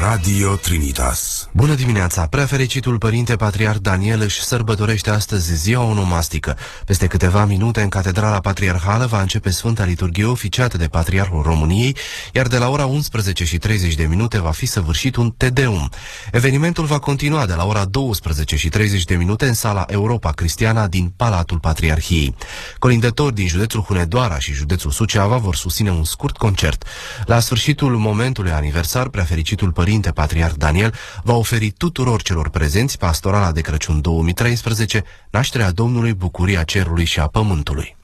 Radio Trinitas Bună dimineața! Prefericitul Părinte Patriar Daniel își sărbătorește astăzi ziua onomastică. Peste câteva minute în Catedrala Patriarhală va începe Sfânta Liturghie oficiată de Patriarhul României, iar de la ora 11 și 30 de minute va fi săvârșit un Tedeum. Evenimentul va continua de la ora 12 și 30 de minute în sala Europa Cristiana din Palatul Patriarhiei. Colindători din județul Hunedoara și județul Suceava vor susține un scurt concert. La sfârșitul momentului aniversar, prefericitul Părinte Patriar Daniel va oferi tuturor celor prezenți pastorala de Crăciun 2013, nașterea Domnului, bucuria cerului și a pământului.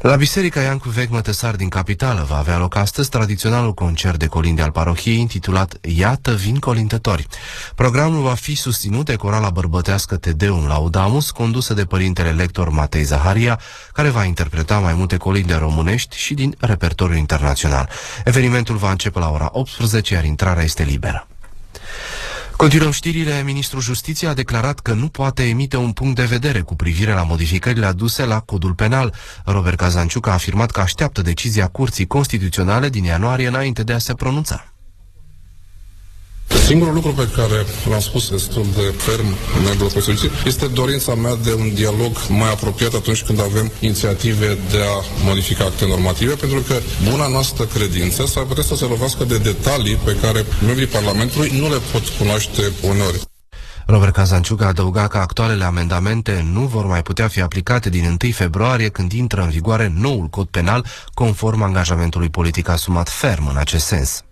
La Biserica Iancu Vechi Mătăsar din capitală va avea loc astăzi tradiționalul concert de colinde al parohiei intitulat Iată vin colindători. Programul va fi susținut de corala bărbătească Tedeum Laudamus, condusă de părintele lector Matei Zaharia, care va interpreta mai multe colinde românești și din repertoriul internațional. Evenimentul va începe la ora 18, iar intrarea este liberă. Continuăm știrile. Ministrul Justiției a declarat că nu poate emite un punct de vedere cu privire la modificările aduse la codul penal. Robert Cazanciuc a afirmat că așteaptă decizia Curții Constituționale din ianuarie înainte de a se pronunța. Singurul lucru pe care l-am spus destul de ferm în membrii opoziției este dorința mea de un dialog mai apropiat atunci când avem inițiative de a modifica acte normative, pentru că buna noastră credință s-ar putea să se lovească de detalii pe care membrii Parlamentului nu le pot cunoaște uneori. Robert Cazanciuc a adăugat că actualele amendamente nu vor mai putea fi aplicate din 1 februarie când intră în vigoare noul cod penal conform angajamentului politic asumat ferm în acest sens.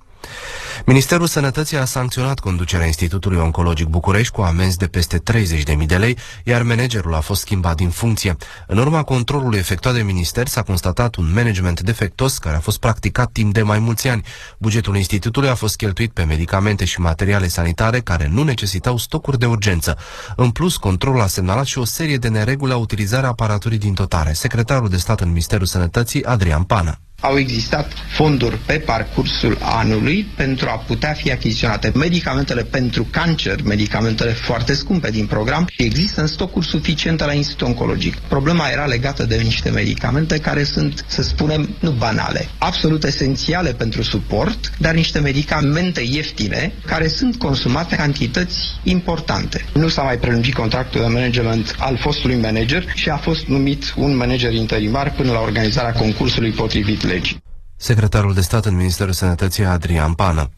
Ministerul Sănătății a sancționat conducerea Institutului Oncologic București cu amenzi de peste 30.000 de lei, iar managerul a fost schimbat din funcție. În urma controlului efectuat de minister s-a constatat un management defectos care a fost practicat timp de mai mulți ani. Bugetul institutului a fost cheltuit pe medicamente și materiale sanitare care nu necesitau stocuri de urgență. În plus, controlul a semnalat și o serie de nereguli la utilizarea aparaturii din totare. Secretarul de stat în Ministerul Sănătății, Adrian Pană au existat fonduri pe parcursul anului pentru a putea fi achiziționate medicamentele pentru cancer, medicamentele foarte scumpe din program și există în stocuri suficiente la Institutul Oncologic. Problema era legată de niște medicamente care sunt, să spunem, nu banale, absolut esențiale pentru suport, dar niște medicamente ieftine care sunt consumate cantități importante. Nu s-a mai prelungit contractul de management al fostului manager și a fost numit un manager interimar până la organizarea concursului potrivit legii. Secretarul de stat în Ministerul Sănătății Adrian Pană.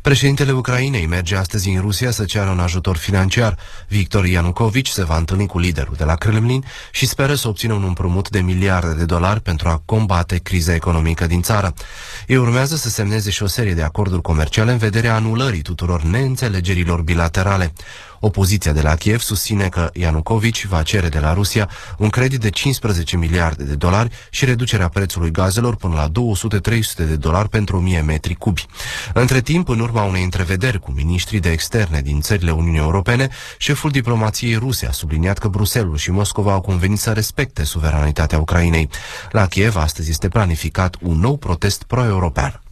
Președintele Ucrainei merge astăzi în Rusia să ceară un ajutor financiar. Victor Ianucovici se va întâlni cu liderul de la Kremlin și speră să obțină un împrumut de miliarde de dolari pentru a combate criza economică din țară. Ei urmează să semneze și o serie de acorduri comerciale în vederea anulării tuturor neînțelegerilor bilaterale. Opoziția de la Kiev susține că Ianucovici va cere de la Rusia un credit de 15 miliarde de dolari și reducerea prețului gazelor până la 200-300 de dolari pentru 1000 metri cubi. Între timp, în urma unei întrevederi cu ministrii de externe din țările Uniunii Europene, șeful diplomației ruse a subliniat că Bruselul și Moscova au convenit să respecte suveranitatea Ucrainei. La Kiev astăzi este planificat un nou protest pro-european.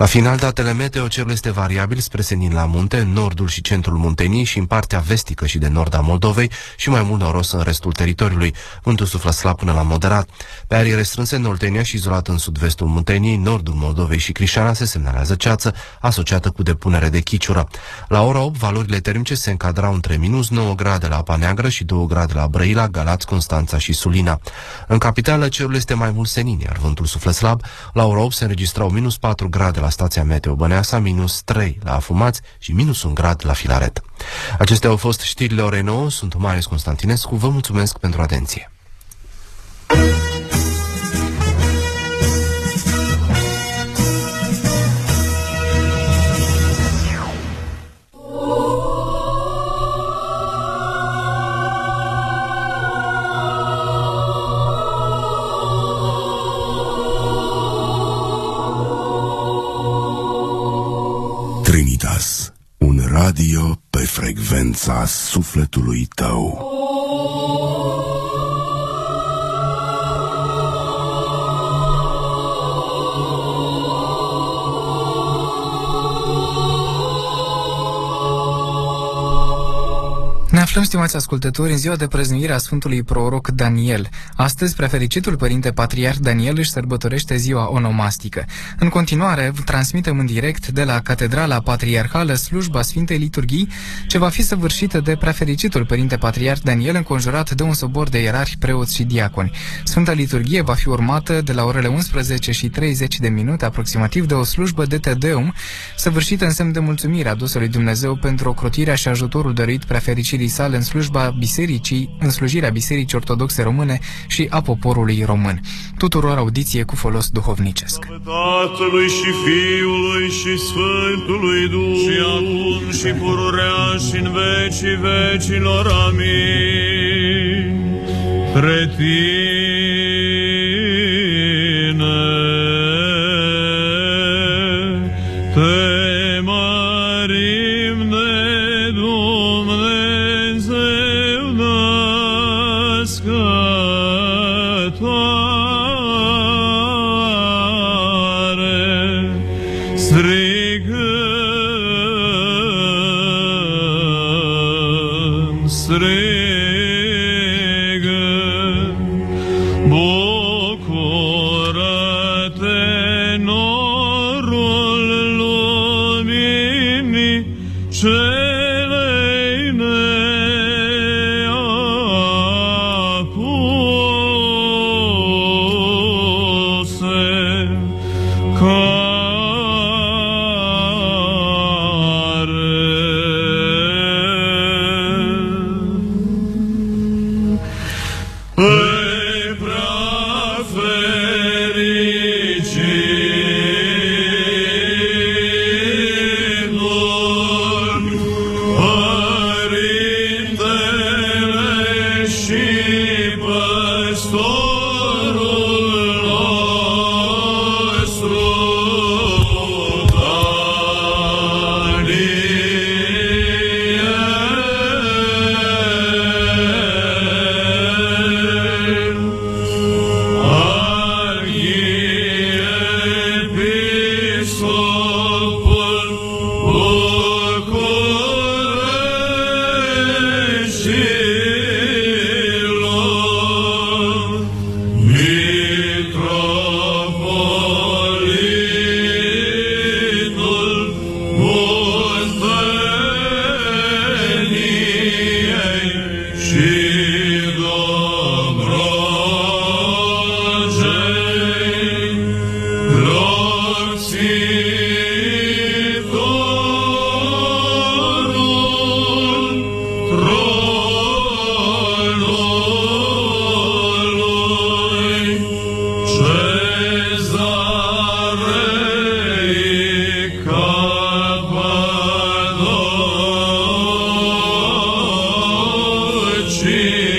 La final, datele meteo, cerul este variabil spre senin la munte, în nordul și centrul Muntenii și în partea vestică și de nord a Moldovei și mai mult noros în restul teritoriului. Vântul suflă slab până la moderat. Pe arii restrânse în Oltenia și izolat în sud-vestul Munteniei, nordul Moldovei și Crișana se semnalează ceață, asociată cu depunere de chiciură. La ora 8, valorile termice se încadrau între minus 9 grade la Apa Neagră și 2 grade la Brăila, Galați, Constanța și Sulina. În capitală, cerul este mai mult senin, iar vântul suflă slab. La ora 8 se înregistrau minus 4 grade la stația Meteo Băneasa, minus 3 la Afumați și minus 1 grad la Filaret. Acestea au fost știrile orei 9, sunt Marius Constantinescu, vă mulțumesc pentru atenție. radio sufletului tău. Aflăm, stimați ascultători, în ziua de prăznuire a Sfântului Proroc Daniel. Astăzi, prefericitul Părinte Patriarh Daniel își sărbătorește ziua onomastică. În continuare, transmitem în direct de la Catedrala Patriarhală slujba Sfintei Liturghii, ce va fi săvârșită de prefericitul Părinte Patriarh Daniel, înconjurat de un sobor de ierarhi, preoți și diaconi. Sfânta Liturghie va fi urmată de la orele 11 și 30 de minute, aproximativ de o slujbă de Tedeum, săvârșită în semn de mulțumire adusă lui Dumnezeu pentru ocrotirea și ajutorul dăruit prefericirii sale în slujba bisericii, în slujirea Bisericii Ortodoxe Române și a poporului român. Tuturor audiție cu folos duhovnicesc. Tatălui și Fiului și Sfântului Duh și acum și pururea și în vecii vecilor. Amin. Pre Binecuvintează, She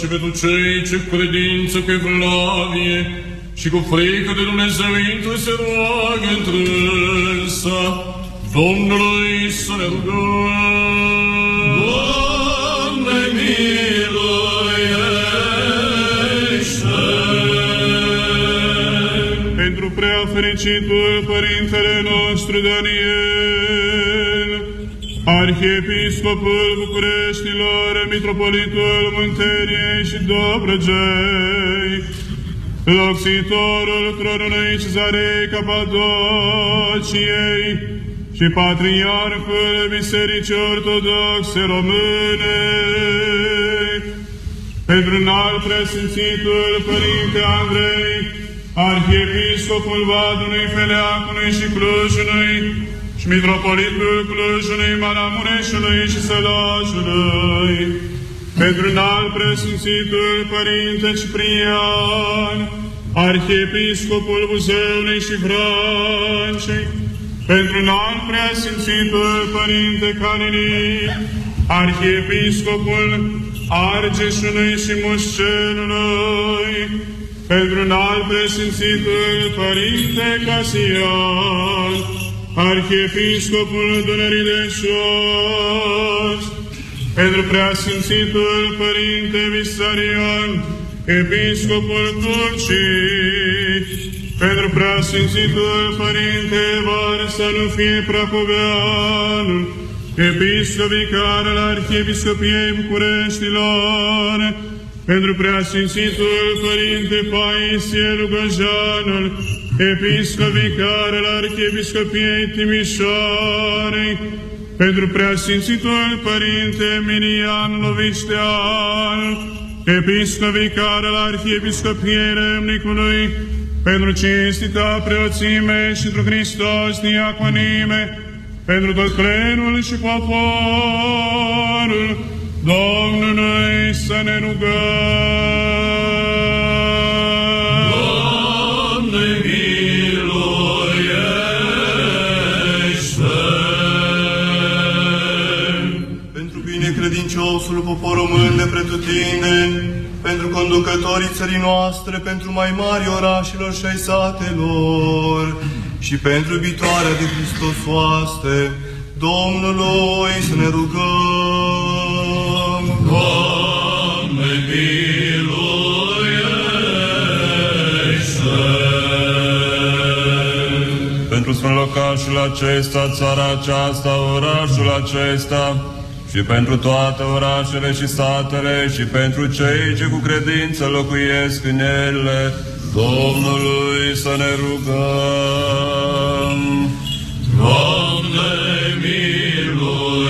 și pentru cei ce cu credință, cu evlavie și cu frică de Dumnezeu intru se roagă întrânsa Domnului să ne rugăm. Doamne, miluiește! Pentru prea fericitul Părintele nostru Daniel, Arhiepiscopul Bucureștilor, Mitropolitul Munteniei și Dobrogei, Loxitorul tronului Cezarei Capadociei și Patriarhul Bisericii Ortodoxe Române, pentru înalt presimțitul Părinte Andrei, Arhiepiscopul Vadului, Feleacului și Clujului, și Mitropolitul Clujului, Maramureșului și Sălajului, pentru înalt presimțitul Părinte Ciprian, Arhiepiscopul Buzăului și Vrancei, pentru înalt presimțitul Părinte Canini, Arhiepiscopul Argeșului și Mușcelului, pentru înalt presimțitul Părinte Casian, Arhiepiscopul Dunării de Șoș, pentru preasfințitul Părinte Visarion, Episcopul Turcii, pentru preasfințitul Părinte Var să nu fie Prahovean, Episcop vicar al Arhiepiscopiei Bucureștilor, pentru preasfințitul Părinte Paisie Lugojanul, Episcop vicar al Arhiepiscopiei Timișoarei, pentru preasfințitul Părinte Minian Loviștean, Episcop vicar al Arhiepiscopiei Remnicului, pentru cinstita preoțime și pentru Hristos diaconime, pentru tot plenul și poporul Domnului să ne rugăm. Binecredinciosul popor român de pretutindeni, pentru conducătorii țării noastre, pentru mai mari orașelor și ai satelor, și pentru viitoarea de Hristos oaste, Domnului să ne rugăm. Doamne, miluiește! Pentru sfânt locașul acesta, țara aceasta, orașul acesta, și pentru toate orașele și satele și pentru cei ce cu credință locuiesc în ele, Domnului să ne rugăm. Doamne, miluiește!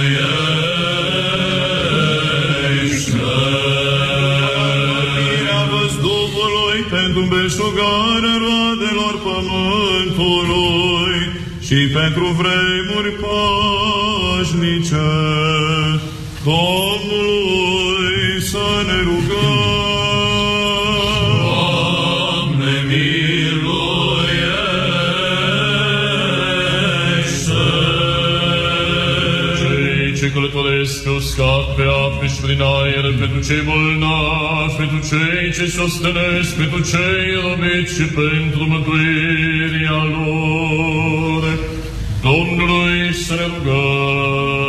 Mântuirea văzduhului pentru beșugarea roadelor pământului și pentru vremuri pașnice. Domnului să ne rugăm. Doamne, miluiește! Cei ce călătoresc pe uscat, pe ape și prin aer, pentru cei bolnavi, pentru cei ce se ostenesc, pentru cei răbiți și pentru mântuirea lor, Domnului să ne rugăm.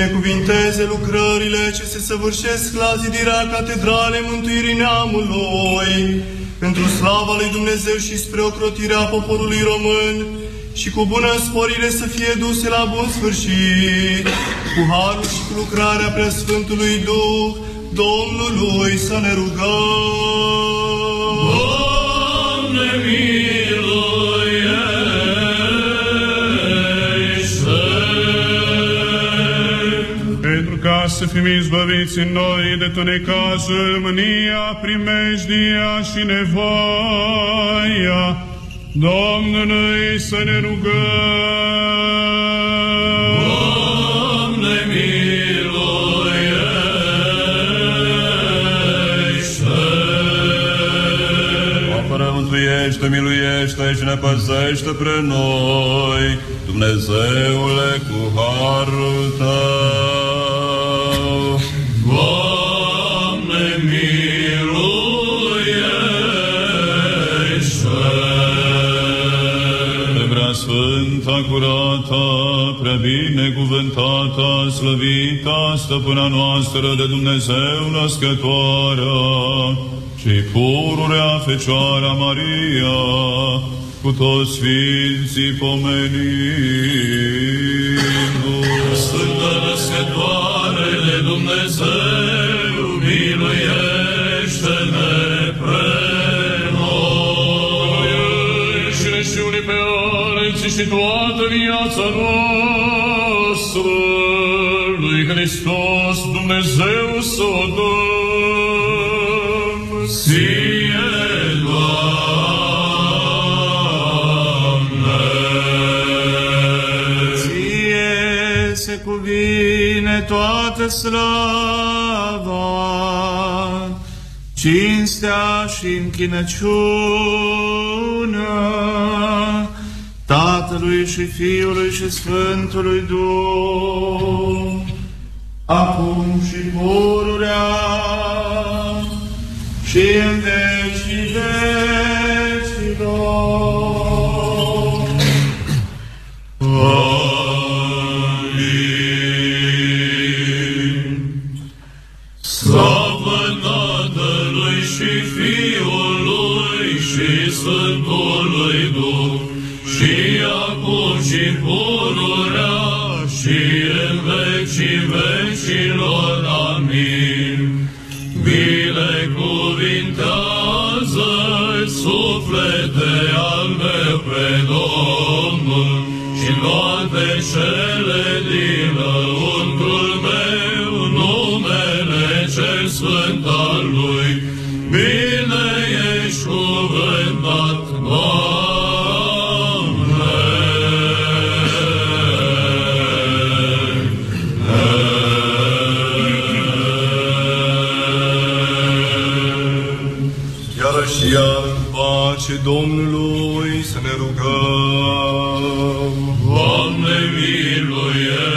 Binecuvinteze lucrările ce se săvârșesc la zidirea Catedralei Mântuirii Neamului, pentru slava lui Dumnezeu și spre ocrotirea poporului român, și cu bună sporire să fie duse la bun sfârșit, cu harul și cu lucrarea Preasfântului Duh, Domnului să ne rugăm. Să fim izbăviți în noi de tot necazul, mânia, primejdia și nevoia, Domnului să ne rugăm. Doamne, miluiește! Apără, mântuiește, miluiește și ne păzește pre noi, Dumnezeule, cu harul Tău. Prea binecuvântată, slăvita, stăpâna noastră de Dumnezeu născătoarea și pururea Fecioara Maria, cu toți Sfinții pomenindu Sfântă născătoare de Dumnezeu, și toată viața noastră lui Hristos Dumnezeu să o dăm. Ție, Doamne! Ție se cuvine toată slava, cinstea și închinăciunea Tatălui și Fiului și Sfântului Duh, acum și pururea și în vecii vecilor. Slavă Domnului să ne rugăm. Doamne, miluiește!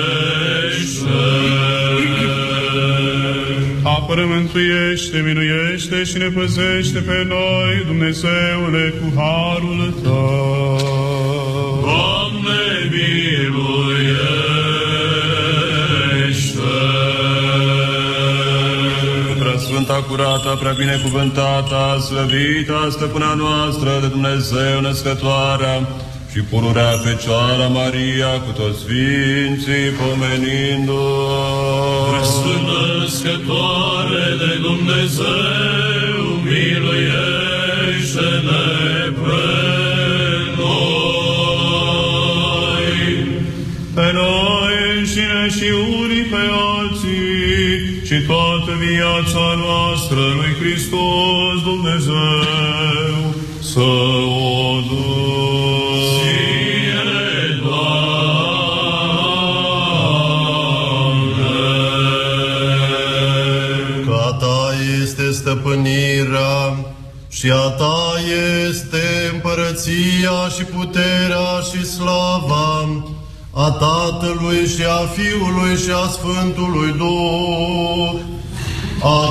mântuiește, miluiește și ne păzește pe noi, Dumnezeule, cu harul Tău. Doamne, miluiește! Sfânta, curată, prea binecuvântată, slăvită, stăpâna noastră de Dumnezeu născătoarea, și pururea Fecioara Maria cu toți sfinții pomenindu-o. Sfântă născătoare de Dumnezeu, miluiește-ne pe noi. Pe noi înșine și unii pe alții și toată viața noastră lui Hristos Dumnezeu să o duc. Ca ta este stăpânirea și a ta este împărăția și puterea și slava a Tatălui și a Fiului și a Sfântului Duh,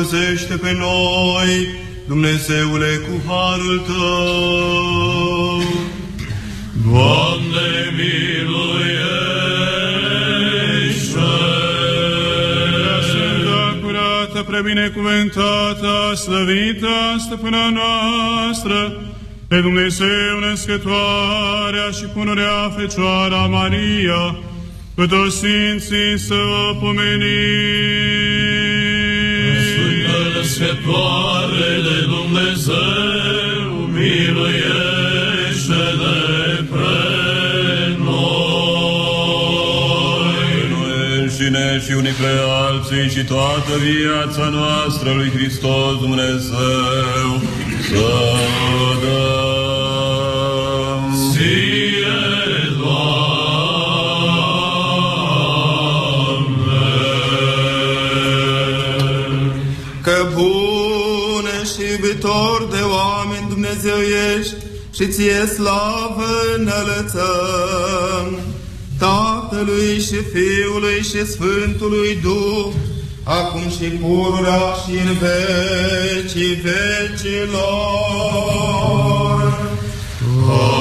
Miluiește și ne păzește pe noi, Dumnezeule, cu harul Tău. Doamne, miluiește! Sfânta, curată, prebinecuvântată, slăvită, stăpâna noastră, pe Dumnezeu născătoarea și punurea Fecioara Maria, cu toți Sfinții să o Sfântă Născătoare de Dumnezeu, miluiește-ne pre noi. Noi înșine și unii pe alții și toată viața noastră lui Hristos Dumnezeu să o dăm. Și iubitor de oameni Dumnezeu ești și ție slavă înălățăm. Tatălui și Fiului și Sfântului Duh, acum și pururea și în vecii vecilor. Amin.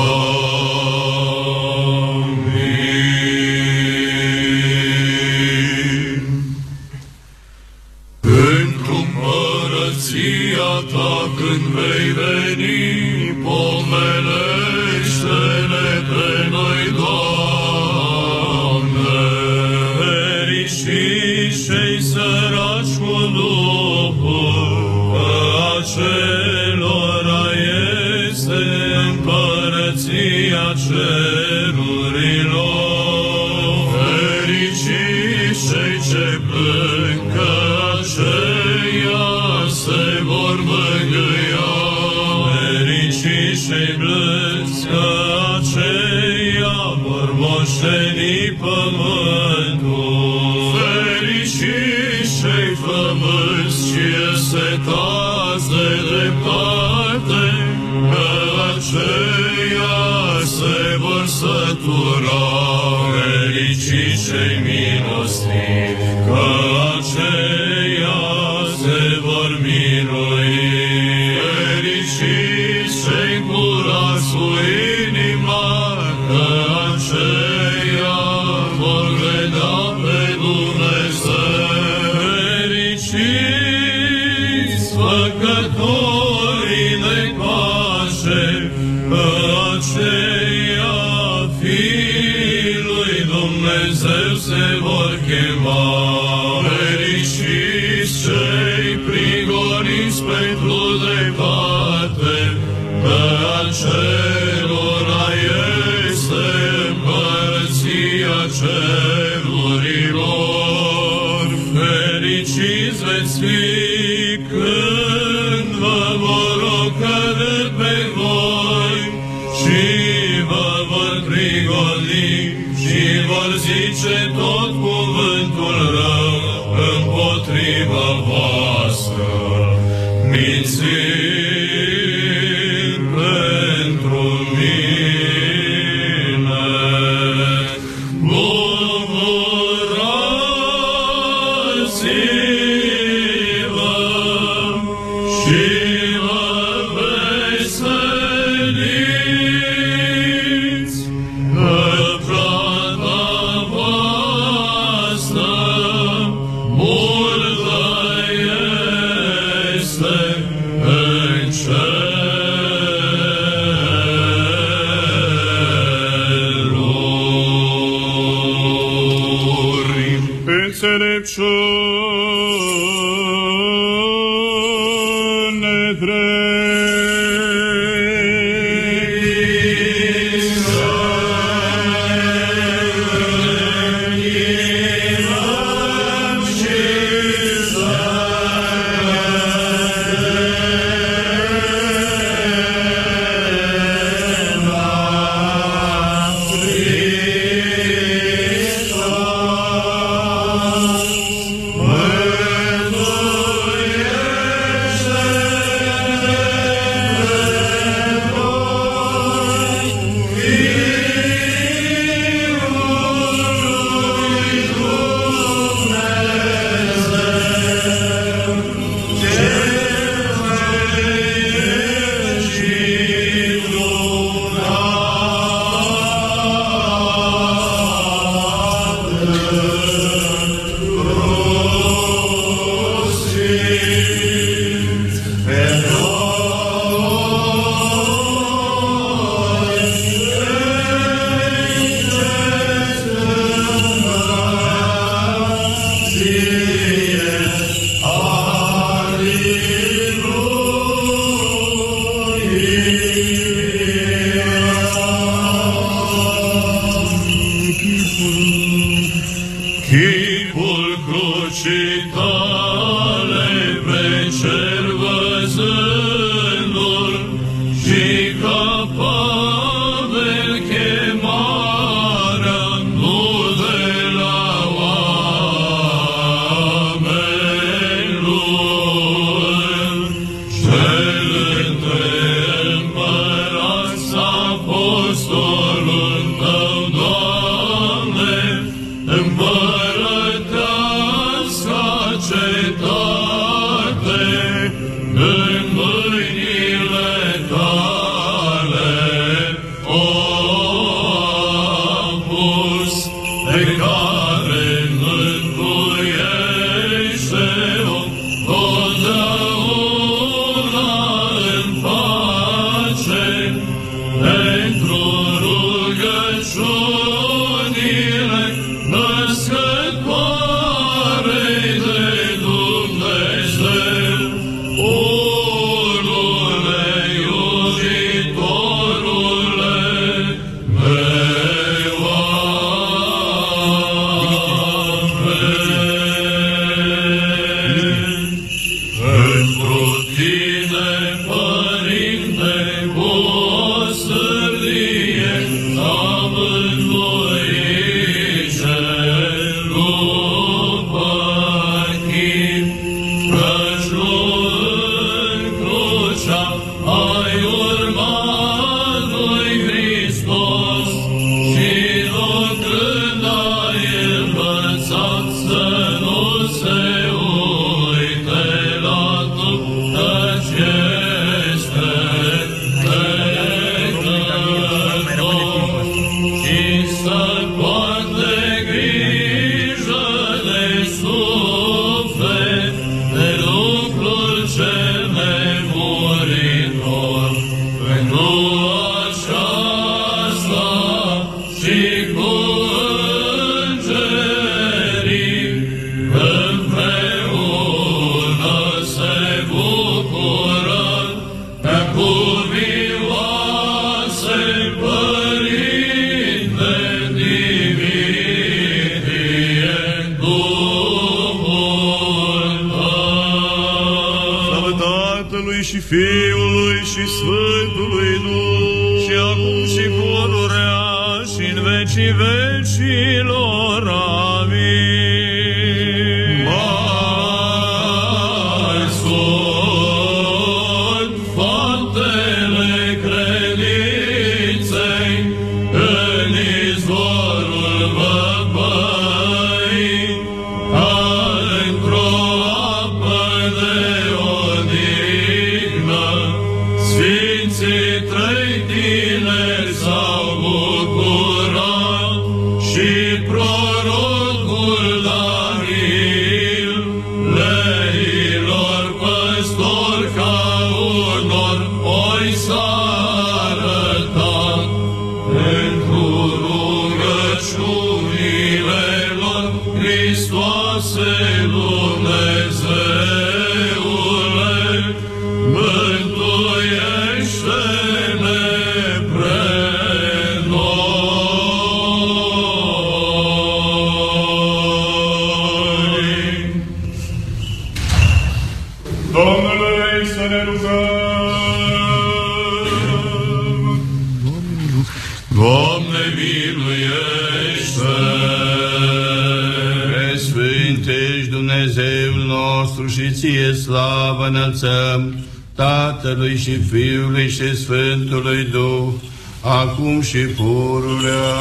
Și pururea.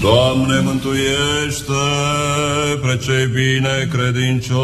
Doamne, mântuiește pre cei bine credincioși.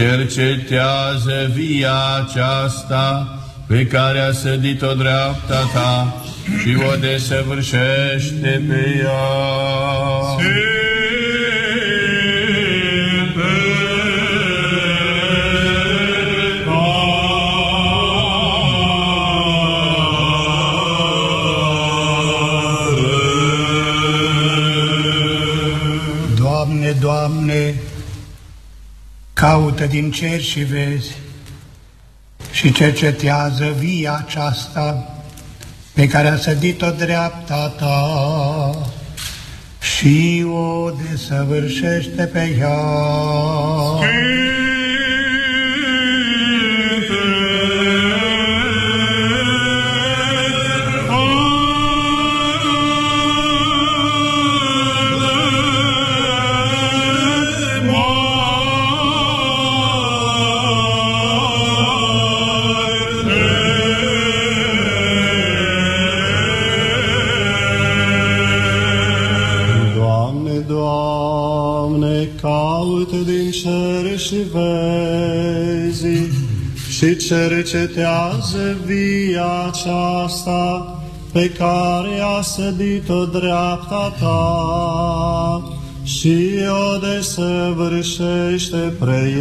Cercetează via aceasta pe care a sădit-o dreapta ta și o desăvârșește pe ea. Caută din cer și vezi și cercetează via aceasta pe care a sădit-o dreapta ta și o desăvârșește pe ea. Doamne, cercetează via aceasta pe care a sădit-o dreapta ta. Și o desăvârșește pre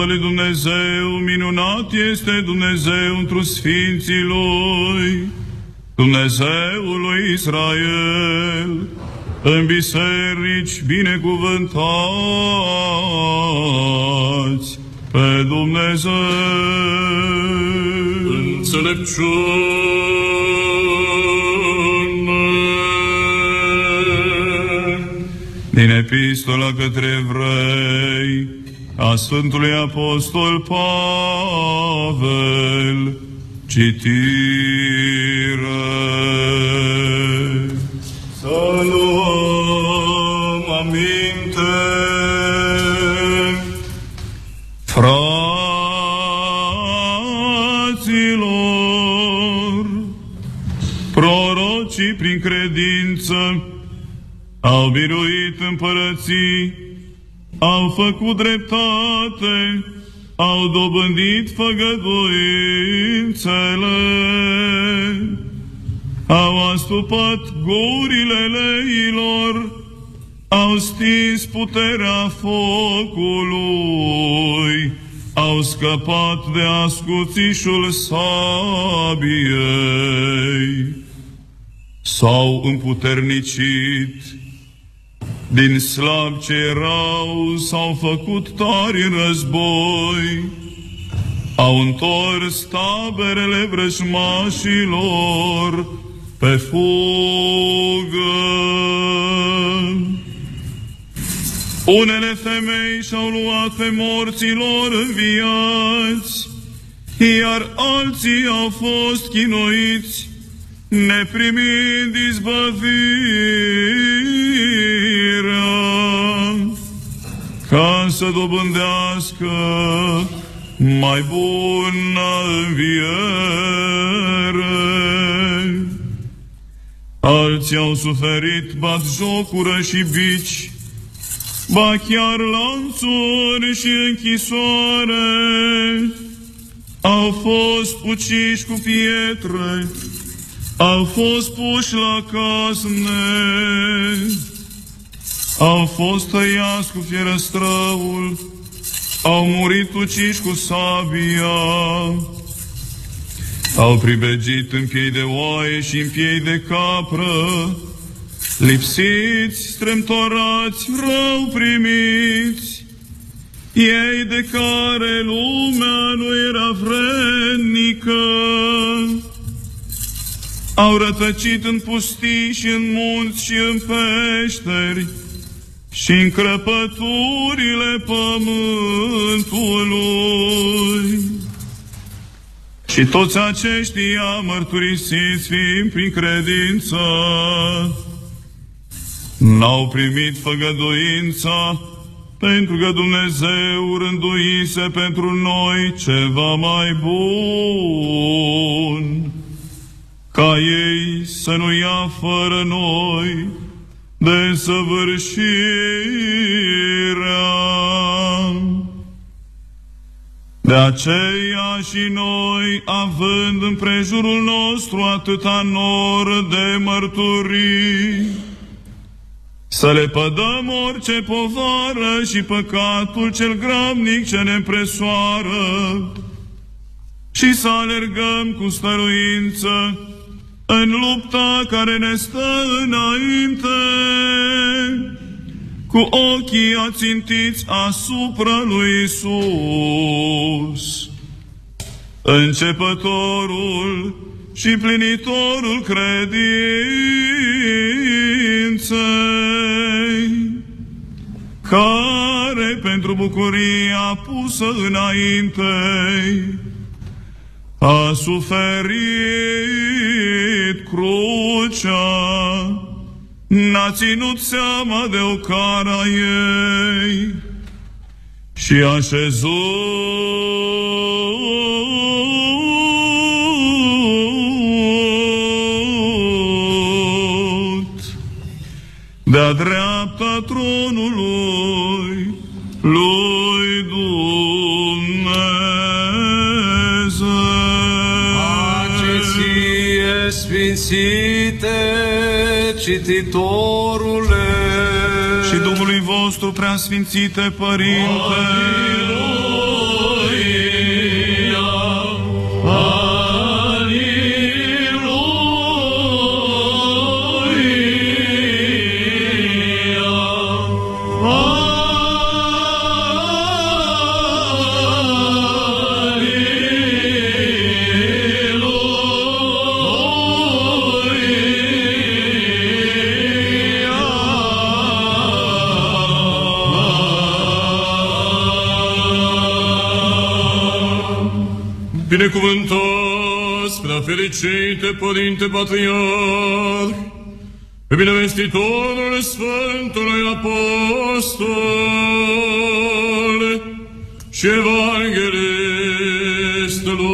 slavă lui Dumnezeu, minunat este Dumnezeu întru Sfinții Lui, Dumnezeul lui Israel, în biserici binecuvântați pe Dumnezeu. Înțelepciune din epistola către evrei a Sfântului Apostol Pavel, citire. Făcut dreptate, au dobândit făgăduințele, au astupat gurile leilor, au stins puterea focului, au scăpat de ascuțișul sabiei, s-au împuternicit, din slab ce erau s-au făcut tari în război, au întors taberele vrăjmașilor pe fugă. Unele femei și-au luat pe morților înviați, iar alții au fost chinuiți, neprimind izbăviri ca să dobândească mai bună înviere. Alții au suferit bat jocură și bici, ba chiar lanțuri și închisoare, au fost uciși cu pietre, au fost puși la casne, au fost tăiați cu fierăstrăul, au murit uciși cu sabia, au pribegit în piei de oaie și în piei de capră, lipsiți, strâmtorați, rău primiți, ei de care lumea nu era vrednică, au rătăcit în pustii și în munți și în peșteri, și în crăpăturile pământului. Și toți aceștia mărturisiți fiind prin credință, n-au primit făgăduința, pentru că Dumnezeu rânduise pentru noi ceva mai bun, ca ei să nu ia fără noi, de săvârșirea. De aceea și noi, având în prejurul nostru atâta nor de mărturii, să le pădăm orice povară și păcatul cel gravnic ce ne presoară și să alergăm cu stăruință în lupta care ne stă înainte, cu ochii ațintiți asupra lui Isus. începătorul și plinitorul credinței, care pentru bucuria pusă înainte a suferit crucea, n-a ținut seama de o cara ei și a așezut de-a sfințite, cititorule, și Domnului vostru preasfințite Părinte. Binecuvântați, prea fericite Părinte Patriarh, pe binevestitorul Sfântului Apostol și Evanghelist Luca.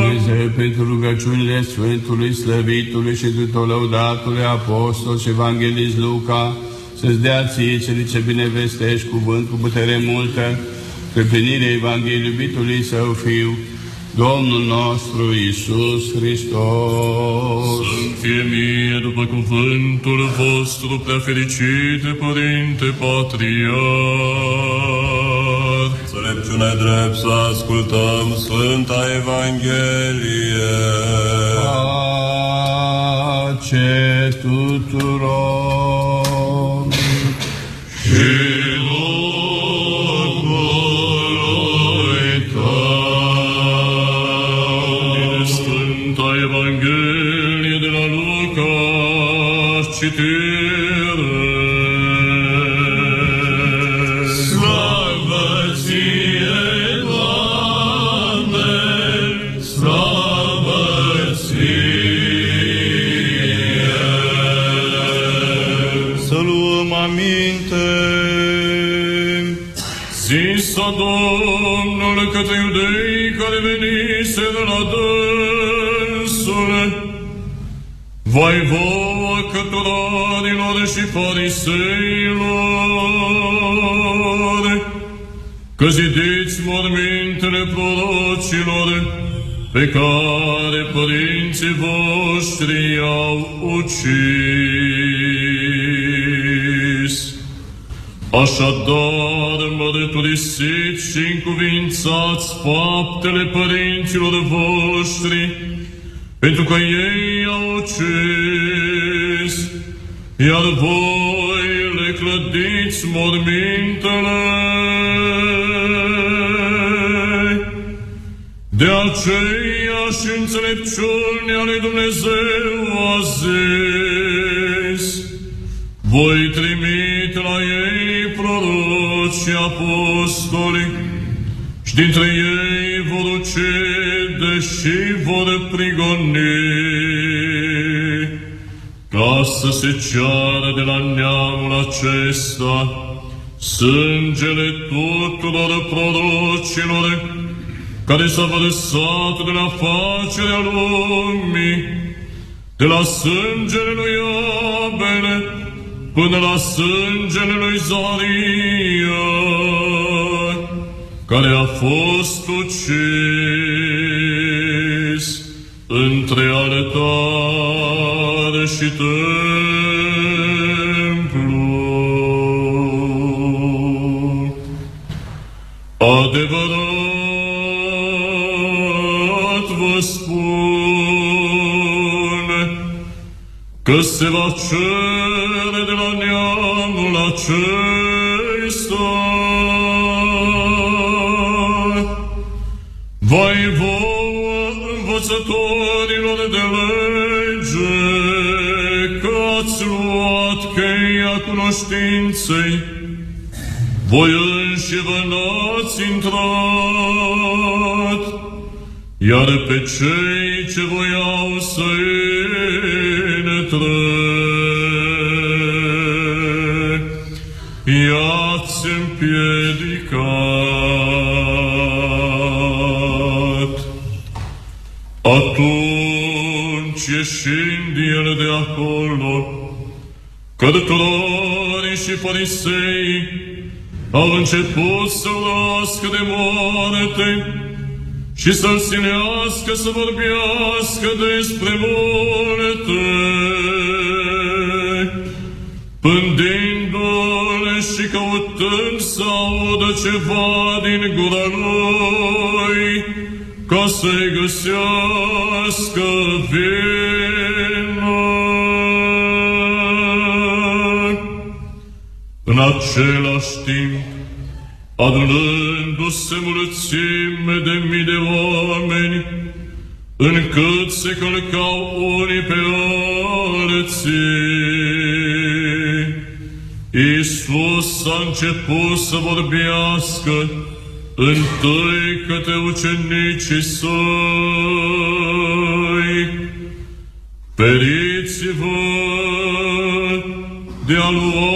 Dumnezeu pentru rugăciunile Sfântului, Slăvitului și Duhul Lăudatului Apostol și Evanghelist Luca, să-ți dea ție cele ce binevestești cuvânt cu putere multă, pe plinirea Evangheliei iubitului Său Fiu, Domnul nostru Iisus Hristos. Să fie mie după cuvântul vostru prea fericite, Părinte Patriar. Înțelepciune drept să ascultăm Sfânta Evanghelie. Pace tuturor. Citire. Slavă ție, Doamne, slavă ție. Să luăm aminte. Zisa Domnul către iudei care venise de la dânsul, Vai vouă căturarilor și fariseilor, că zidiți mormintele prorocilor, pe care părinții voștri au ucis. Așadar, mărturisiți și încuvințați faptele părinților voștri, pentru că ei au ucis, iar voi le clădiți mormintele. De aceea și înțelepciunea lui Dumnezeu a zis, voi trimite la ei proroci și apostoli și dintre ei vor ucide și vor prigoni ca să se ceară de la neamul acesta sângele tuturor prorocilor care s-a vărsat de la facerea lumii, de la sângele lui Abel până la sângele lui Zaria, care a fost ucis între altar și templu. Adevărat vă spun că se va cere de la neamul acesta Vai vouă, învățătorilor de lege, cheia cunoștinței, voi înși vă n-ați intrat, iar pe cei ce voiau să intre, i-ați împiedicat. Atunci, ieșind cărturorii și farisei au început să lască de moarte și să-l silească să vorbească despre moarte, pândindu-le și căutând să audă ceva din gura lui, ca să-i găsească vină. În același timp, adunându-se mulțime de mii de oameni, încât se călcau unii pe alții. Iisus a început să vorbească întâi către ucenicii săi. Feriți-vă de aluatul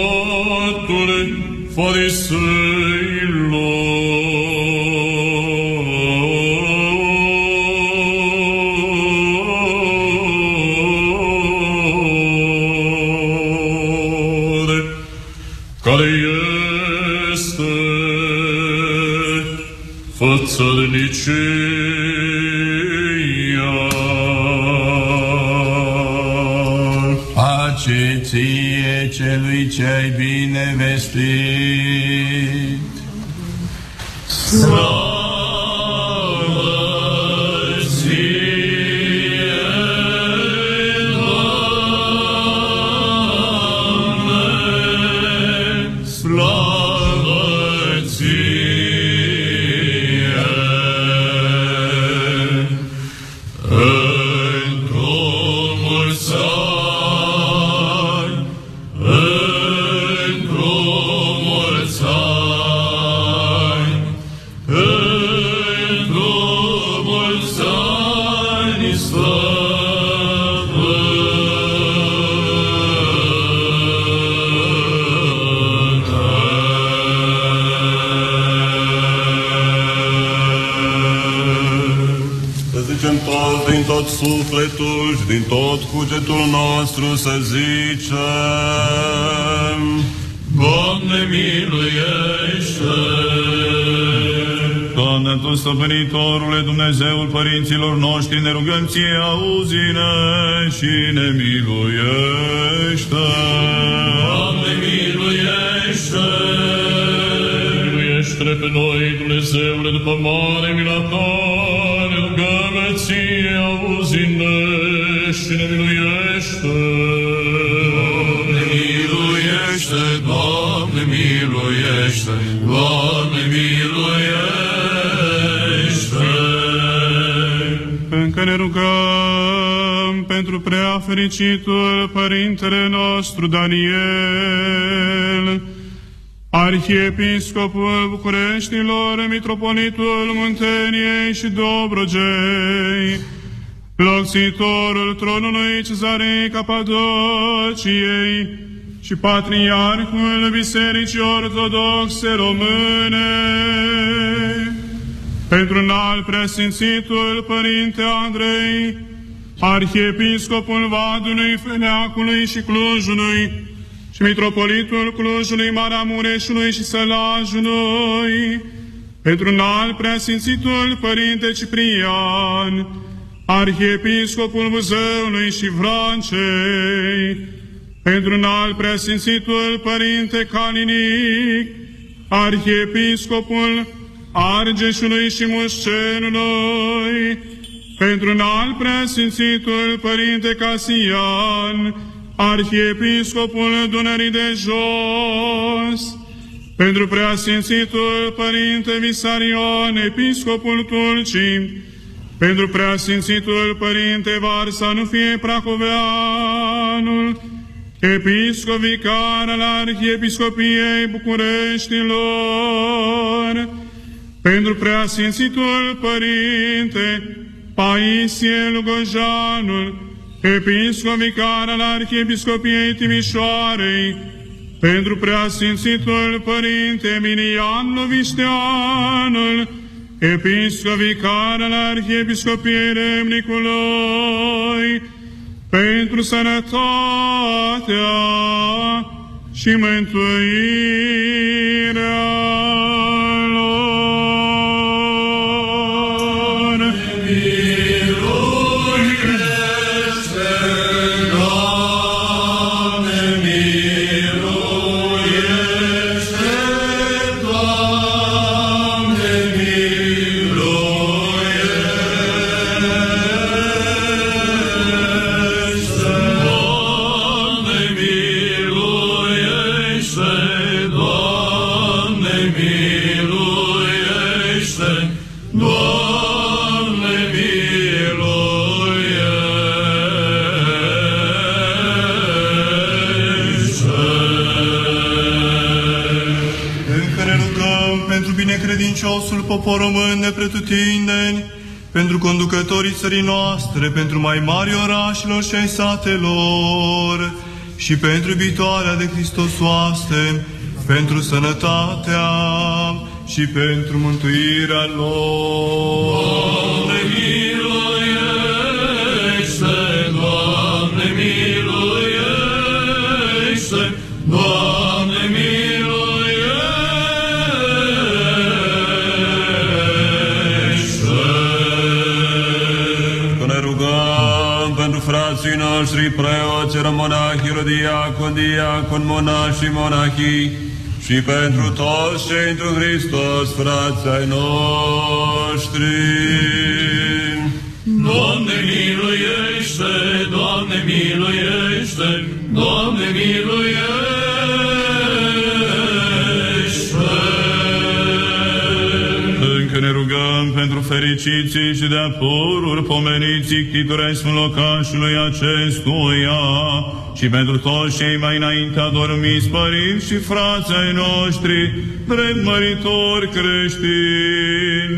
fariseilor, care este fățărnicia. Pace ție celui ce-ai bine vestit. Noștri, ne rugăm Ție, auzi-ne și ne miluiește. Doamne miluiește! Miluiește pe noi, Dumnezeule, după fericitul Părintele nostru Daniel, Arhiepiscopul Bucureștilor, Mitropolitul Munteniei și Dobrogei, locțitorul tronului Cezarei Capadociei și Patriarhul Bisericii Ortodoxe Române, pentru înalt preasfințitul Părinte Andrei, Arhiepiscopul Vadului, Feneacului și Clujului și Mitropolitul Clujului, Maramureșului și Sălajului, pentru înalt preasfințitul Părinte Ciprian, Arhiepiscopul Buzăului și Vrancei, pentru înalt preasfințitul Părinte Calinic, Arhiepiscopul Argeșului și Mușcenului, pentru înalt preasfințitul Părinte Casian, Arhiepiscopul Dunării de Jos, pentru preasfințitul Părinte Visarion, Episcopul Tulcii, pentru preasfințitul Părinte Varsa, nu fie Prahoveanul, Episcop vicar al Arhiepiscopiei Bucureștilor, pentru preasfințitul Părinte Paisie Lugojanul, Episcop vicar al Arhiepiscopiei Timișoarei, pentru preasfințitul Părinte Emilian Lovisteanul, Episcop vicar al Arhiepiscopiei Remnicului, pentru sănătatea și mântuirea popor român de pretutindeni, pentru conducătorii țării noastre, pentru mai mari orașilor și ai satelor, și pentru iubitoarea de Hristos oaste, pentru sănătatea și pentru mântuirea lor. Doamne, monahi, rodiacon, diacon, monași și monahii, și pentru toți cei într Hristos, frați ai noștri. Doamne miluiește, Doamne miluiește, Doamne miluiește! Pentru fericiții și de-a pururi pomeniții ctitori locașului acestuia și pentru toți cei mai înainte adormiți părinți și frații ai noștri, drept măritori creștini,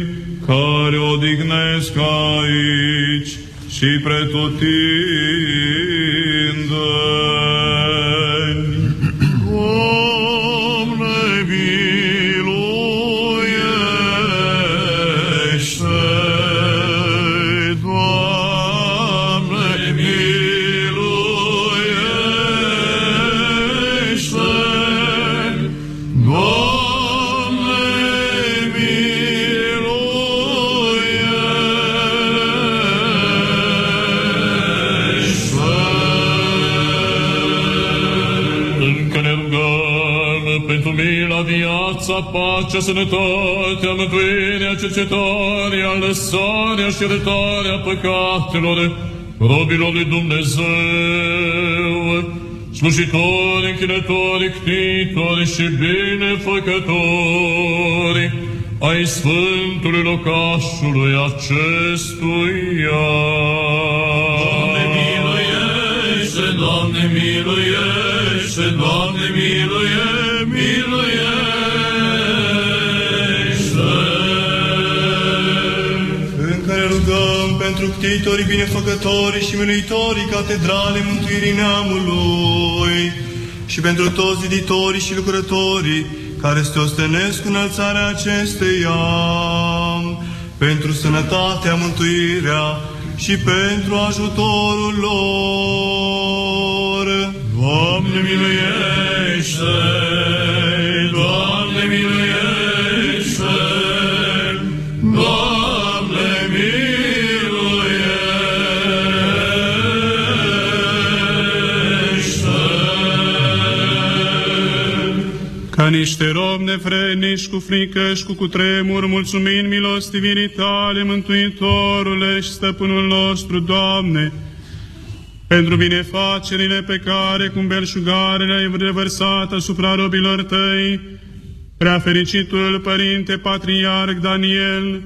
care odihnesc aici și pretutindă. Viața, pacea, sănătatea, mântuirea, cercetarea, lăsarea și iertarea păcatelor robilor lui Dumnezeu, slujitori, închinători, ctitori și binefăcători ai Sfântului locașului acestuia. Doamne miluiește, Doamne miluiește, Doamne miluiește, miluiește! Pentru ctitorii binefăcătorii și miluitorii catedrale mântuirii neamului și pentru toți editorii și lucrătorii care se ostenesc înălțarea acesteia, pentru sănătatea, mântuirea și pentru ajutorul lor. Doamne miluiește! Doamne miluiește! Niște robi nefrenici cu frică și cu cutremur, mulțumind milostivirii tale, Mântuitorule și Stăpânul nostru, Doamne, pentru binefacerile pe care cu belșugare le-ai revărsat asupra robilor tăi, preafericitul Părinte Patriarh Daniel,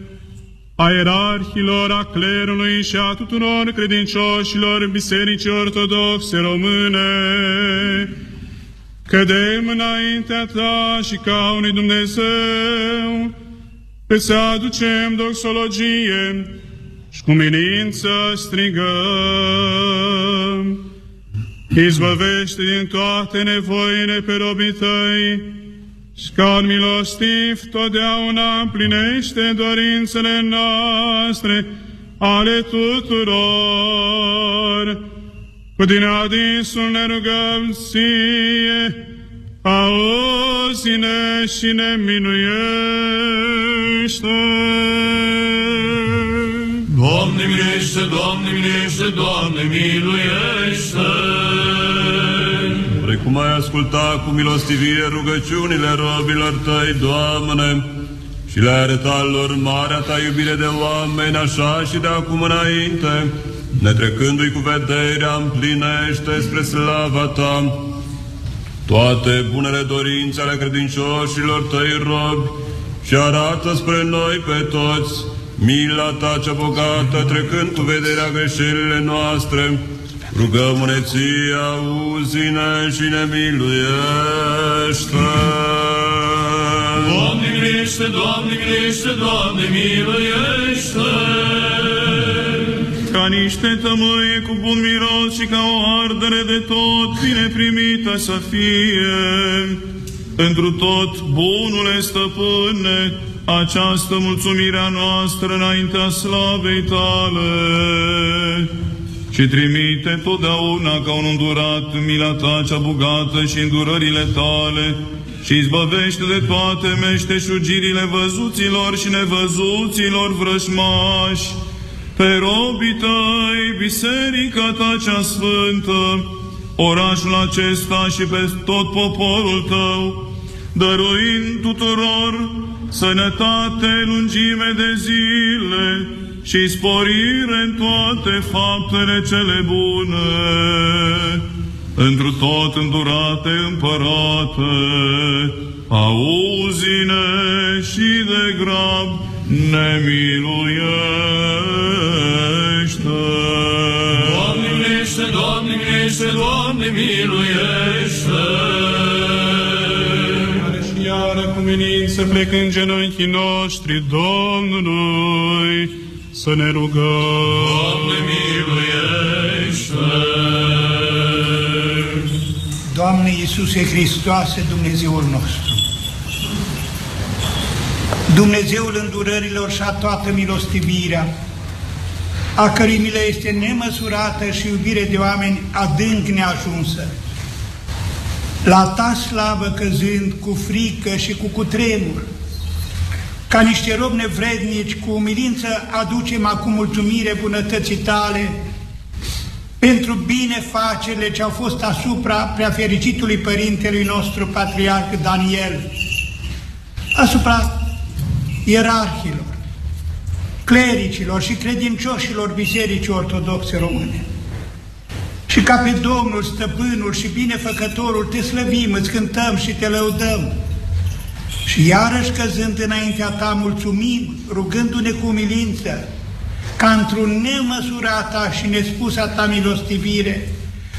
a ierarhilor, a clerului și a tuturor credincioșilor Bisericii Ortodoxe Române, cădem înaintea Ta și ca unui Dumnezeu, să aducem doxologie și cu minință strigăm. Izbăvește din toate nevoile pe robii Tăi, și ca milostiv totdeauna împlinește dorințele noastre ale tuturor. Cu din adinsul ne rugăm ție, auzi-ne și ne minuiește. Doamne miluiește, Doamne miluiește, Doamne miluiește! Precum ai ascultat cu milostivire rugăciunile robilor tăi, Doamne, și le-ai arătat lor marea ta iubire de oameni, așa și de acum înainte, netrecându-i cu vederea, împlinește spre slava ta toate bunele dorințe ale credincioșilor tăi robi și arată spre noi pe toți mila ta cea bogată, trecând cu vederea greșelile noastre, rugăm-ne ție, auzi-ne și ne miluiește. Doamne miluiește, Doamne miluiește, Doamne miluiește! Ca niște tămâie cu bun miros și ca o ardere de tot bine primită să fie. Întru tot, bunule stăpâne, această mulțumire a noastră înaintea slavei tale și trimite totdeauna ca un îndurat mila ta cea bogată și îndurările tale și izbăvește de toate meșteșugirile văzuților și nevăzuților vrășmași pe robii tăi, biserica ta cea sfântă, orașul acesta și pe tot poporul tău, dăruind tuturor sănătate, lungime de zile și sporire în toate faptele cele bune. Întru tot îndurate împărate, auzi-ne și de grab ne miluiește. Doamne miluiește, Doamne miluiește, Doamne miluiește! Iară și iară cu minință plecând genunchii noștri Domnului, să ne rugăm. Doamne miluiește! Doamne Iisuse Hristoase, Dumnezeul nostru, Dumnezeul îndurărilor și a toată milostivirea, a cărui milă este nemăsurată și iubire de oameni adânc neajunsă. La ta slavă căzând cu frică și cu cutremur, ca niște robi nevrednici, cu umilință aducem acum mulțumire bunătății tale pentru binefacerile ce au fost asupra preafericitului Părintelui nostru Patriarh Daniel, asupra ierarhilor, clericilor și credincioșilor Bisericii Ortodoxe Române. Și ca pe Domnul, Stăpânul și Binefăcătorul te slăvim, îți cântăm și te lăudăm. Și iarăși căzând înaintea ta mulțumim, rugându-ne cu umilință, ca într-un nemăsurata și nespusa ta milostivire,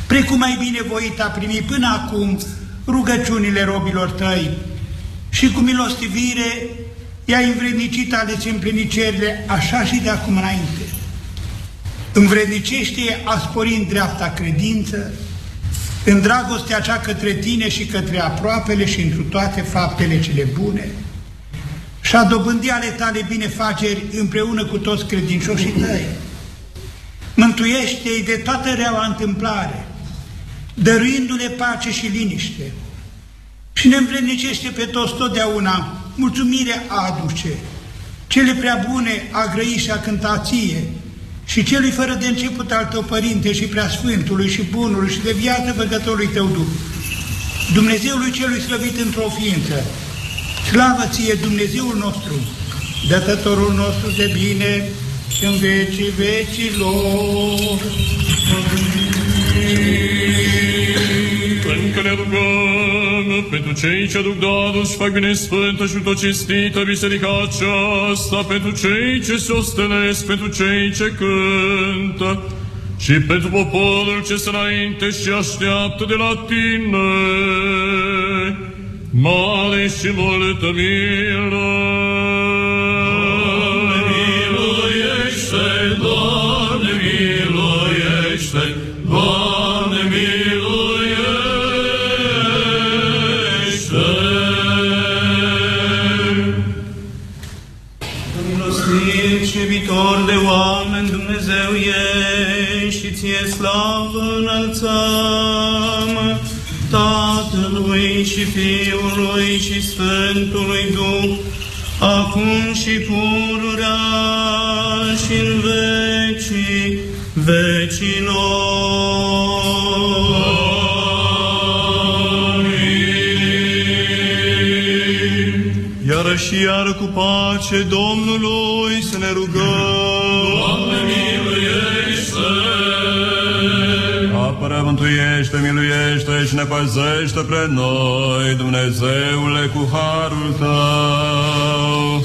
precum ai binevoit a primi până acum rugăciunile robilor tăi și cu milostivire i-ai învrednicit aleți împlinicerile așa și de acum înainte. Învrednicește a spori în dreapta credință, în dragostea cea către tine și către aproapele și întru toate faptele cele bune, și a dobândi ale tale binefaceri împreună cu toți credincioșii tăi. Mântuiește-i de toată reaua întâmplare, dăruindu-le pace și liniște și ne învrednicește pe toți totdeauna mulțumire aduce, cele prea bune a grăi și a cântație și celui fără de început al tău Părinte și Preasfântului și Bunului și de viață văgătorului tău Duh, Dumnezeului celui slăvit într-o ființă, Slavă ție Dumnezeul nostru, dătătorul nostru de bine în vecii vecilor. Încă ne rugăm pentru cei ce aduc darul și fac bine sfântă și tot cinstită biserica aceasta, pentru cei ce se ostelesc, pentru cei ce cântă, și pentru poporul ce se înainte și așteaptă de la tine, mare și multă milă. Slavă înălțăm, Tatălui și Fiului și Sfântului Duh, acum și pururea și în vecii vecilor. Iarăși iară cu pace Domnului să ne rugăm. Apără, mântuiește, miluiește și ne păzește pre noi, Dumnezeule, cu harul Tău.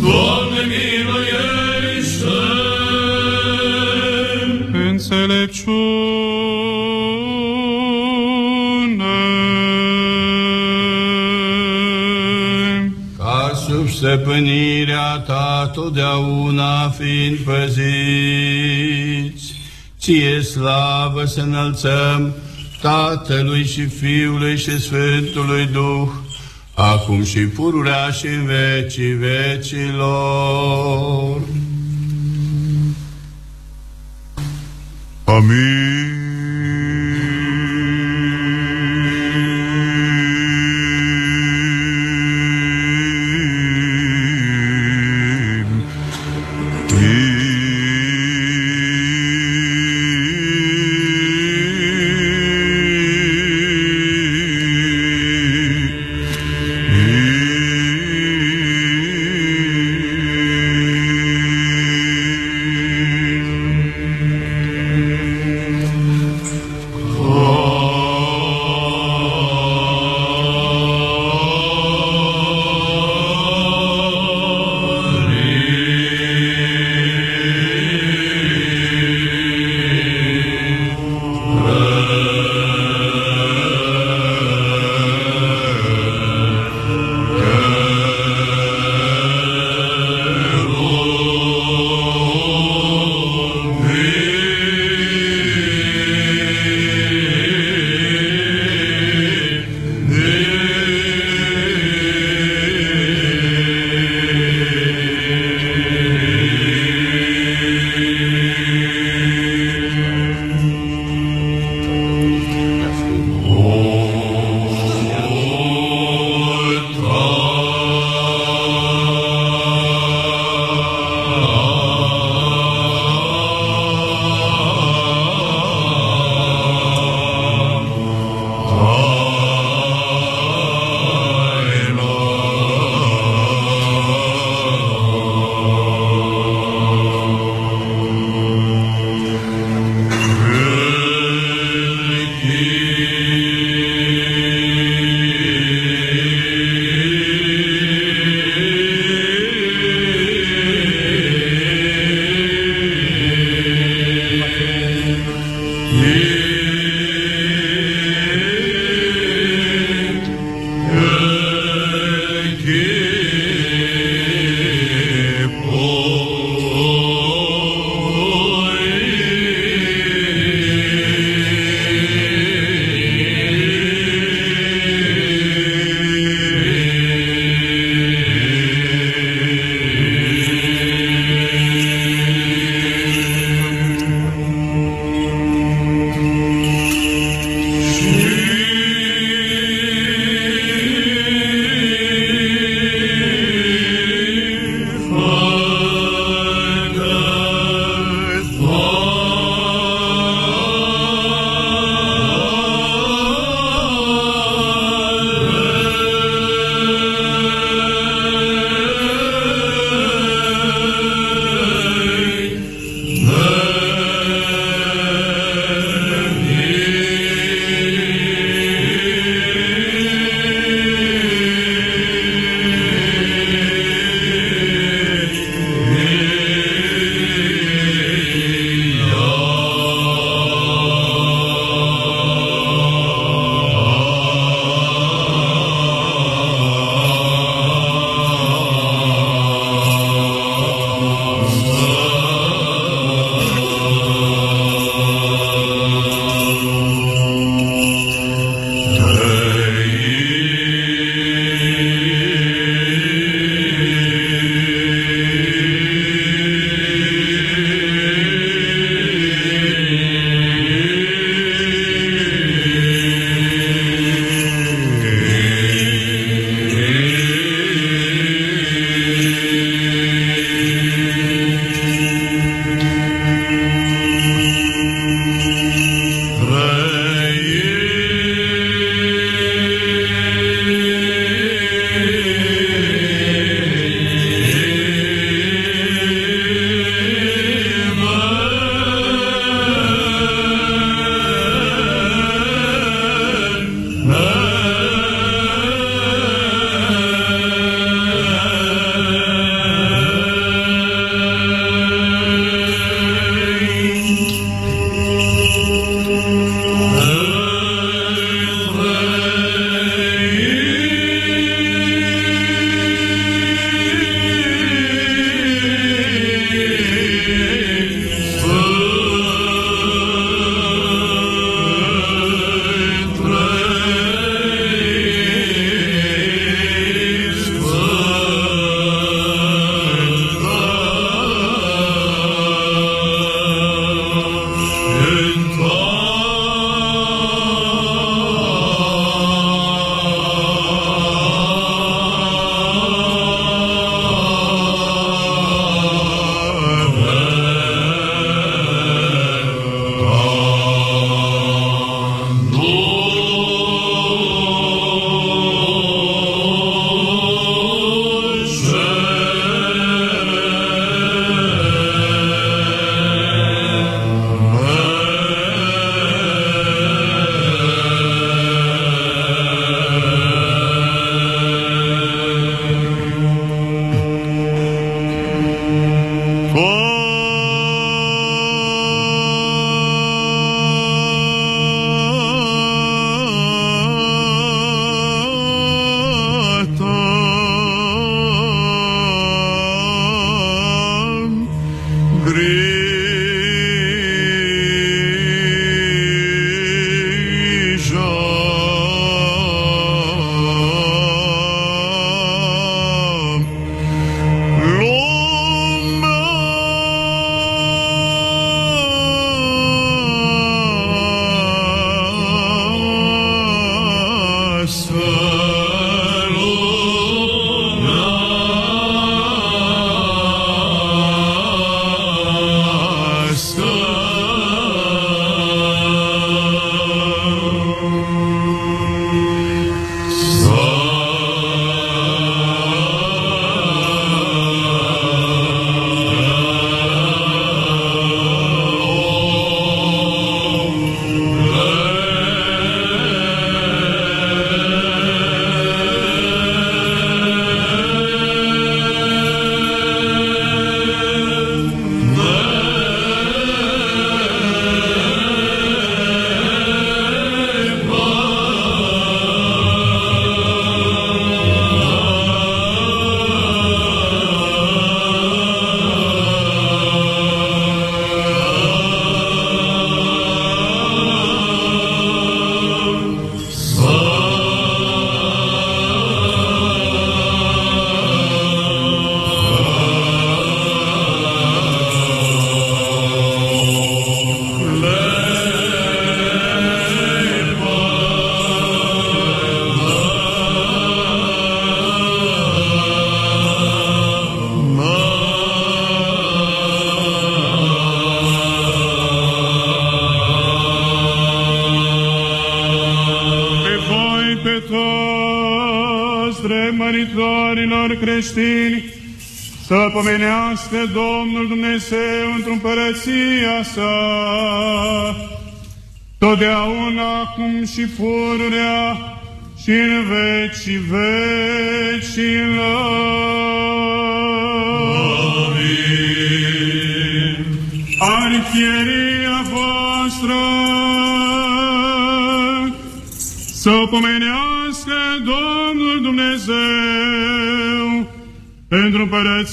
Doamne, miluiește! Înțelepciune. Ca sub stăpânirea ta totdeauna fiind păziți, ție slavă să înălțăm Tatălui și Fiului și Sfântului Duh, acum și pururea și în vecii vecilor. Amin.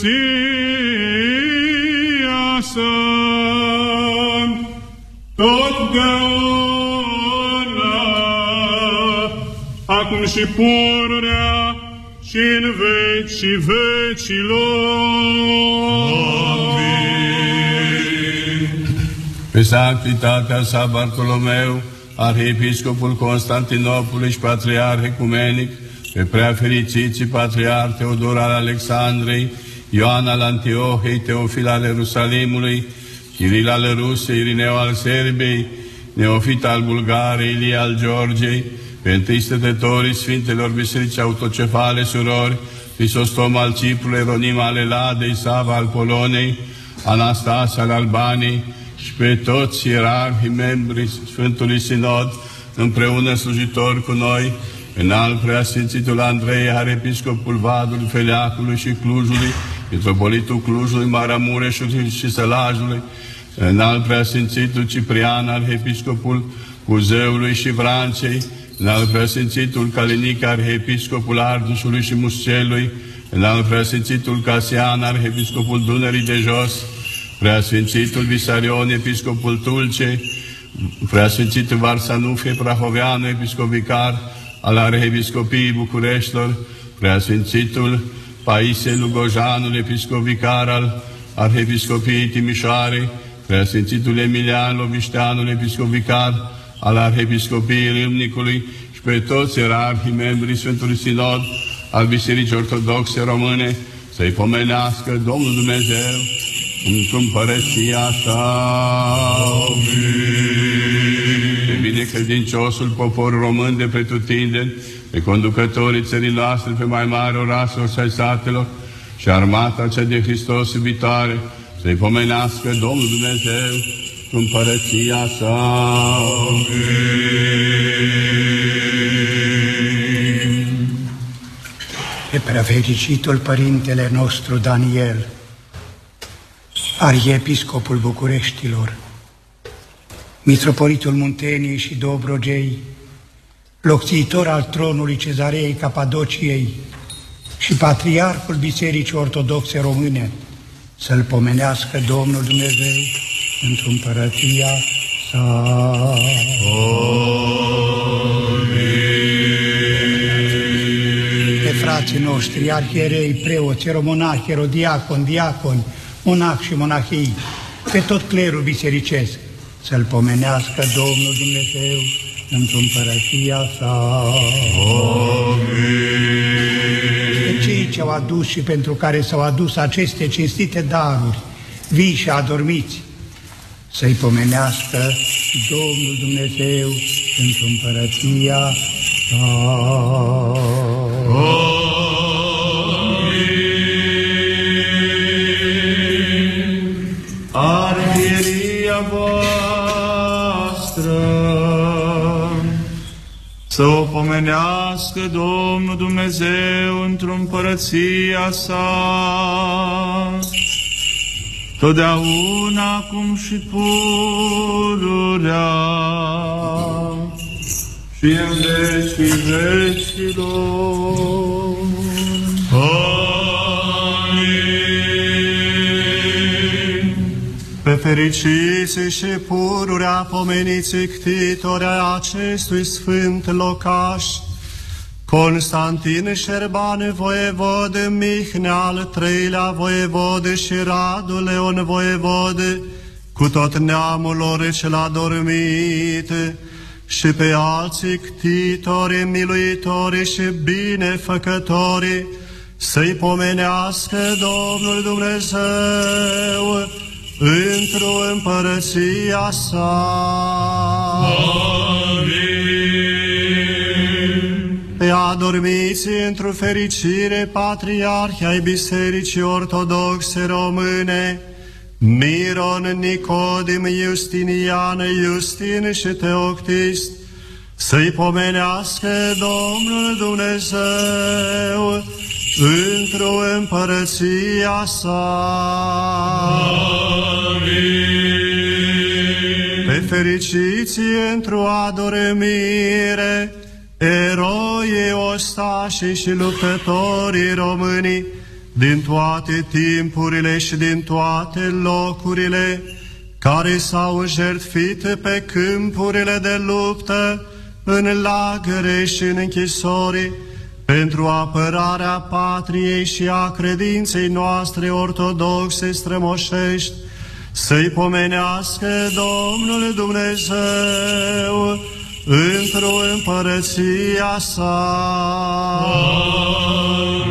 Împărăția să totdeauna, acum și pururea și în vecii vecilor. Amin. Pe sanctitatea sa Bartolomeu, Arhiepiscopul Constantinopolului și Patriarh Ecumenic, pe prea fericiții Patriarh Teodor al Alexandrei, Ioan al Antiohei, Teofil al Ierusalimului, Chiril al Rusiei, Irineu al Serbiei, Neofit al Bulgarei, Ilie al Georgiei, pe întâi stătătorii Sfintelor Biserici Autocefale Surori, Crisostom al Ciprului, Ronim al Eladei, Sava al Polonei, Anastasia al Albaniei și pe toți ierarhii membrii Sfântului Sinod, împreună slujitori cu noi, în al preasfințitul Andrei, Episcopul Vadului, Feleacului și Clujului, Mitropolitul Clujului, Maramureșului și Sălajului, în al preasfințitul Ciprian, Arhiepiscopul Cuzeului și Vrancei, în al preasfințitul Calinic, Arhiepiscopul Ardușului și Muscelui, în al preasfințitul Casian, Arhiepiscopul Dunării de Jos, preasfințitul Visarion, Episcopul Tulce, preasfințitul Varsanufie Prahoveanu, Episcop Vicar, al Arhiepiscopiei Bucureștilor, preasfințitul Paisie Lugojanul, episcop vicar al Arhiepiscopiei Timișoarei, preasfințitul Emilian Lovișteanul, episcop vicar al Arhiepiscopiei Râmnicului și pe toți erarhii membrii Sfântului Sinod al Bisericii Ortodoxe Române, să-i pomenească Domnul Dumnezeu într-o împărăția sa. Pe binecredinciosul popor român de pretutindeni, pe conducătorii țării noastre, pe mai mari orașelor și ai satelor, și armata cea de Hristos iubitoare, să-i pomenească Domnul Dumnezeu cu împărăția sa. Pe prefericitul Părintele nostru Daniel, Arhiepiscopul Bucureștilor, Mitropolitul Munteniei și Dobrogei, locțitor al tronului Cezarei Capadociei și Patriarhul Bisericii Ortodoxe Române, să-L pomenească Domnul Dumnezeu într-o împărăția sa. Pe frații noștri, arhierei, preoți, eromonahi, erodiaconi, diaconi, monac și monahii, pe tot clerul bisericesc, să-L pomenească Domnul Dumnezeu într-o împărăția sa. Pe cei ce au adus și pentru care s-au adus aceste cinstite daruri, vii și adormiți, să-i pomenească Domnul Dumnezeu într-o împărăția sa. Arhieria să o pomenească Domnul Dumnezeu într-o împărăția sa, totdeauna acum și pururea și în vecii vecilor. Amin. Pe fericiții și pururea pomeniții ctitori ai acestui sfânt locaș, Constantin Șerban, voievod, Mihnea al treilea voievod și Radu Leon voievod, cu tot neamul lor ce l-a dormit, și pe alții ctitori, miluitori și binefăcători, să-i pomenească Domnul Dumnezeu într-o împărăția sa. Amin. Pe adormiți într-o fericire patriarhi ai Bisericii Ortodoxe Române, Miron, Nicodim, Justinian, Justin și Teoctist, să-i pomenească Domnul Dumnezeu într-o împărăția sa. Amin. Pe fericiție într-o adormire, eroii ostașii și luptătorii românii, din toate timpurile și din toate locurile, care s-au jertfit pe câmpurile de luptă, în lagăre și în închisori, pentru apărarea patriei și a credinței noastre ortodoxe strămoșești, să-i pomenească Domnul Dumnezeu într-o împărăția sa.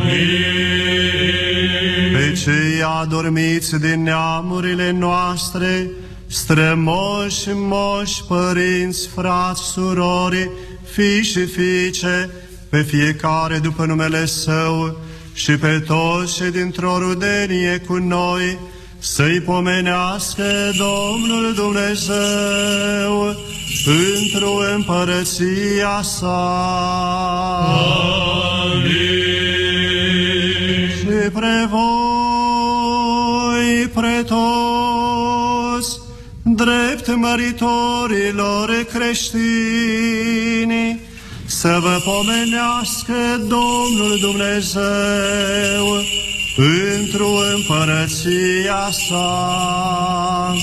Amin. Pe cei adormiți din neamurile noastre, strămoși, moși, părinți, frați, surori, fii și fiice, pe fiecare după numele Său și pe toți și dintr-o rudenie cu noi, să-i pomenească Domnul Dumnezeu într-o împărăția sa. Amin. Și pre voi, pre toți, drept măritorilor creștini, să vă pomenească Domnul Dumnezeu într-o împărăția sa,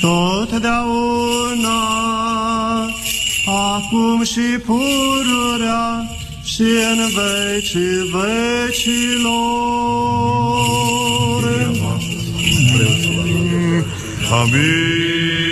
totdeauna, acum și pururea și în vecii vecilor. Amin.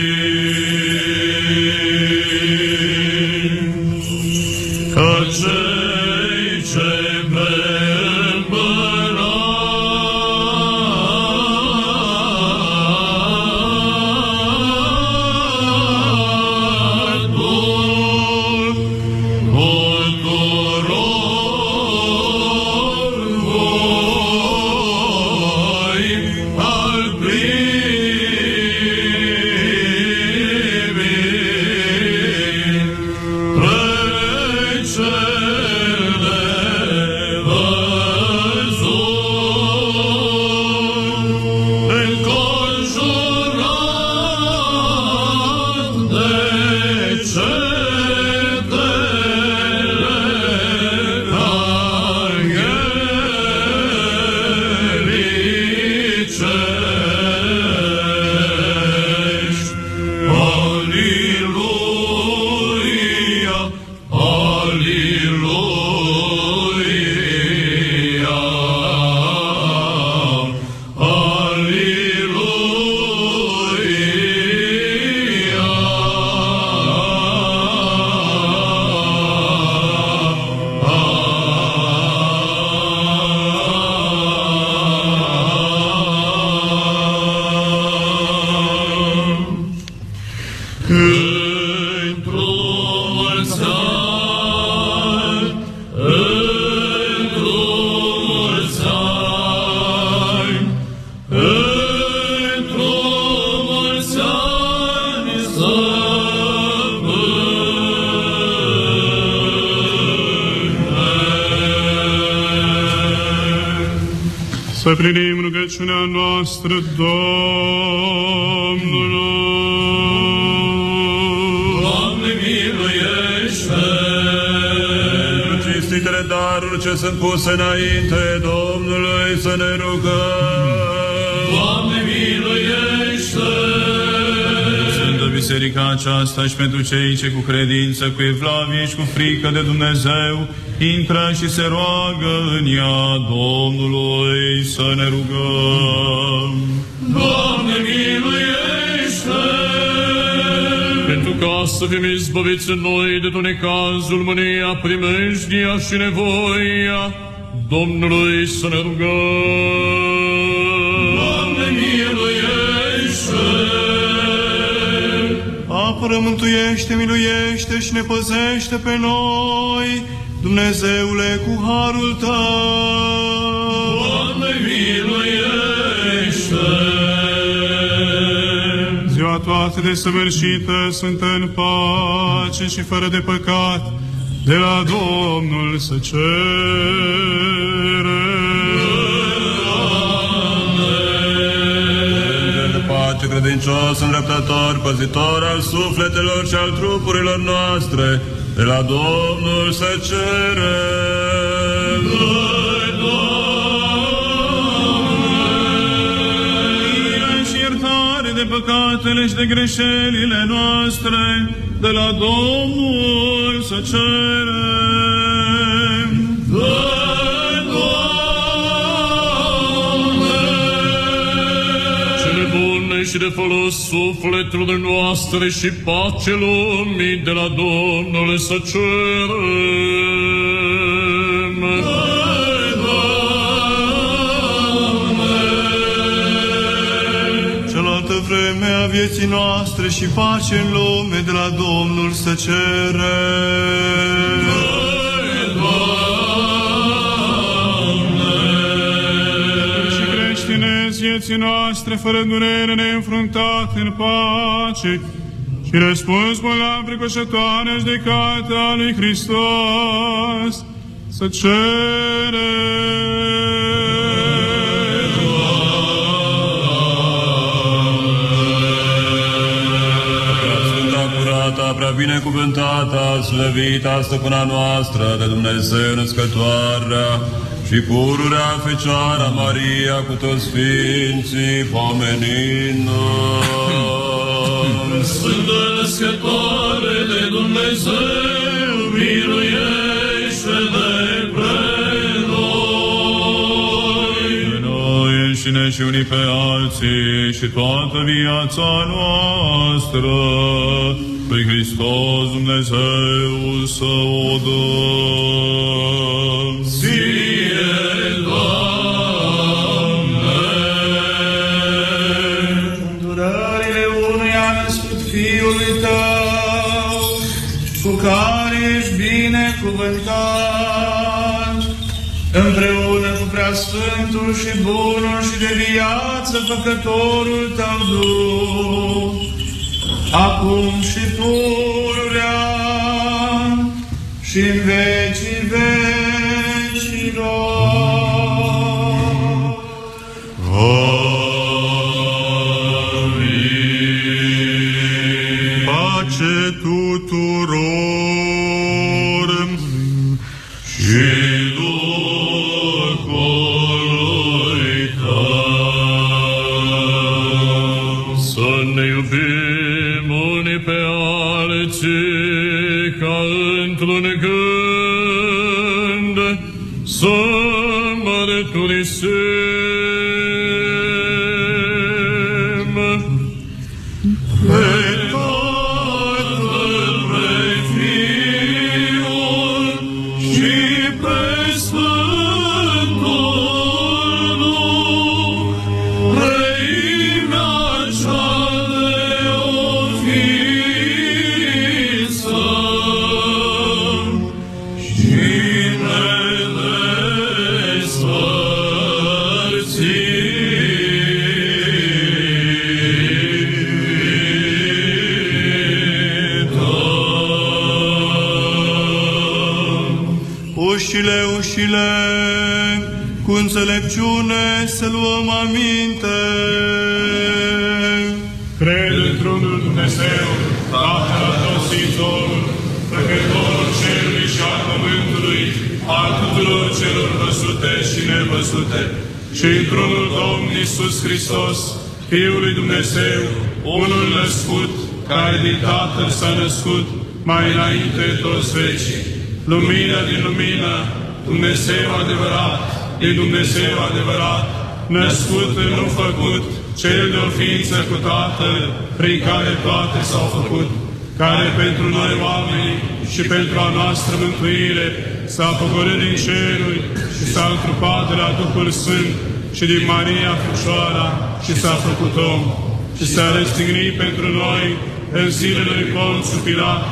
Să plinim rugăciunea noastră Domnului. Doamne miluiește! Pentru cinstitele daruri ce sunt puse înainte Domnului să ne rugăm. Biserica aceasta și pentru cei ce cu credință, cu evlavie și cu frică de Dumnezeu intră și se roagă în ea Domnului să ne rugăm. Doamne miluiește! Pentru ca să fim izbăviți noi de tot necazul, mânia, primejdia și nevoia, Domnului să ne rugăm. Apără, mântuiește, miluiește și ne păzește pe noi, Dumnezeule, cu harul Tău. Doamne, miluiește! Ziua toată desăvârșită sunt în pace și fără de păcat, de la Domnul să cerem. Credincios, îndreptător, păzitor al sufletelor și al trupurilor noastre, de la Domnul să cerem. Mire și iertare de păcatele și de greșelile noastre, de la Domnul să cerem. Și de folos sufletelor noastre și pace lumii de la Domnul să cerem. Cealaltă vreme a vieții noastre și pace în lume de la Domnul să cerem. Vieții noastre fără durere neînfruntat în pace și răspuns la fricoșătoare judecata lui Hristos să Sfânta curată, prea binecuvântată, slăvita stăpâna noastră de Dumnezeu născătoarea și pururea Fecioara Maria cu toți Sfinții pomenind Sfântă născătoare de Dumnezeu, miluiește de pre noi. Pe noi înșine și unii pe alții și toată viața noastră pe Hristos Dumnezeu să o dăm. Care ești binecuvântat, împreună cu preasfântul și bunul și de viață făcătorul Tău Duh, acum și pururea și în vecii vecilor. Pace al tuturor celor văzute și nevăzute, și într-unul Domn Iisus Hristos, Fiul lui Dumnezeu, unul născut, care din Tatăl s-a născut, mai înainte de toți vecii, lumina din lumină, Dumnezeu adevărat, din Dumnezeu adevărat, născut nu făcut, cel de o ființă cu Tatăl, prin care toate s-au făcut, care pentru noi oameni și pentru a noastră mântuire s-a pogorât din ceruri și s-a întrupat de la Duhul Sfânt și din Maria Făcioara și s-a făcut om și s-a răstignit pentru noi în zilele lui Ponțu Pilat,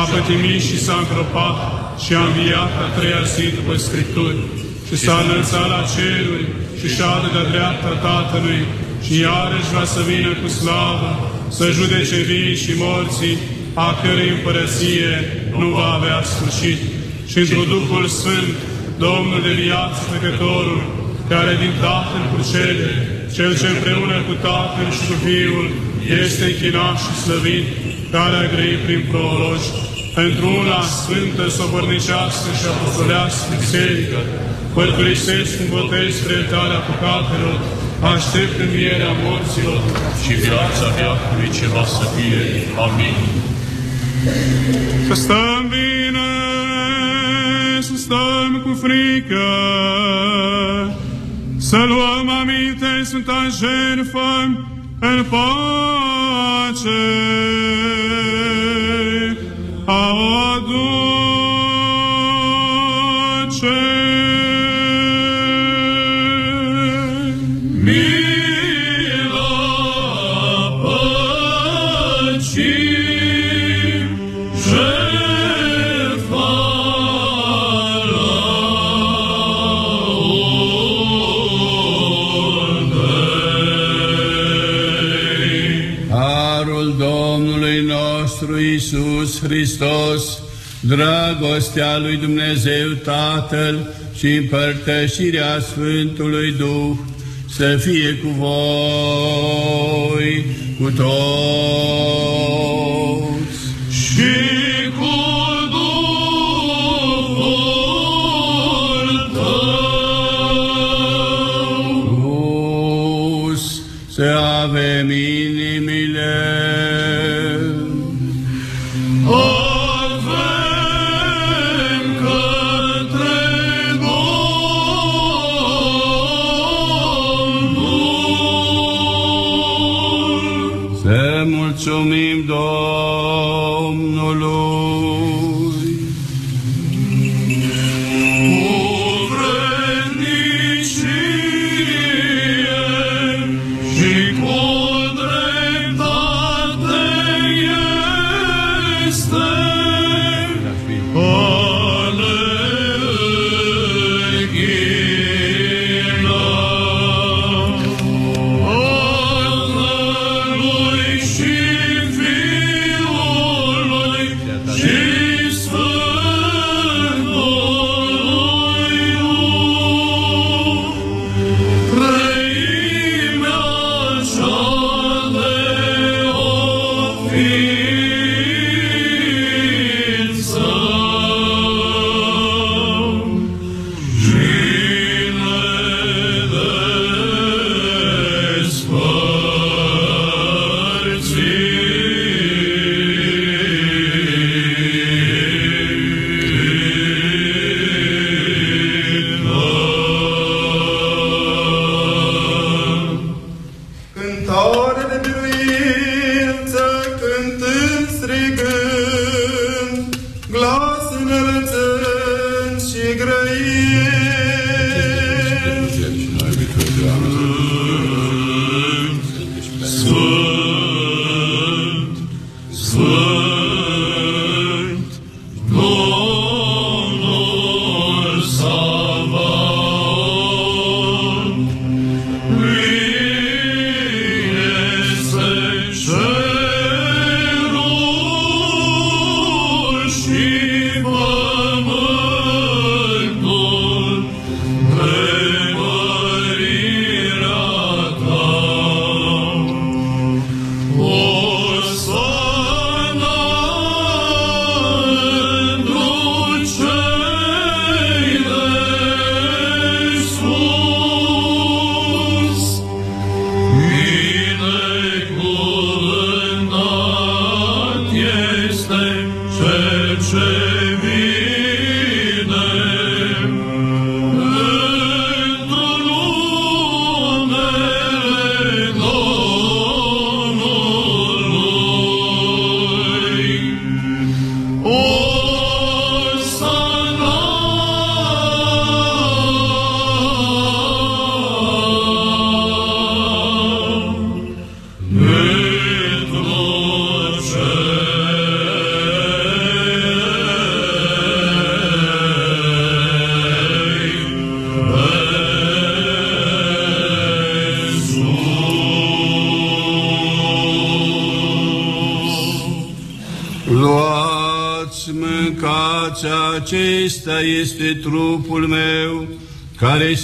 a pătimit și s-a încropat și a înviat a treia zi după Scripturi și s-a înălțat la ceruri și și-a de dreapta Tatălui și iarăși va să vină cu slavă să judece vii și morții, a cărei împărăție nu va avea sfârșit. Și într Duhul Sfânt, Domnul de viață făcătorul, care din Tatăl procede, Cel ce împreună cu Tatăl și cu Fiul este închinat și slăvit, care a grăit prin proroci, pentru una sfântă, sovărnicească și apostolească biserică, mărturisesc un botez spre iertarea păcatelor, aștept învierea morților și viața veacului ce va să fie. Amin. Să stăm bine, să stăm cu frică, să luăm aminte, Sfânta jertfă în pace. Hristos, dragostea lui Dumnezeu Tatăl și împărtășirea Sfântului Duh să fie cu voi, cu toți. Și cu Duhul tău. Să avem Luați,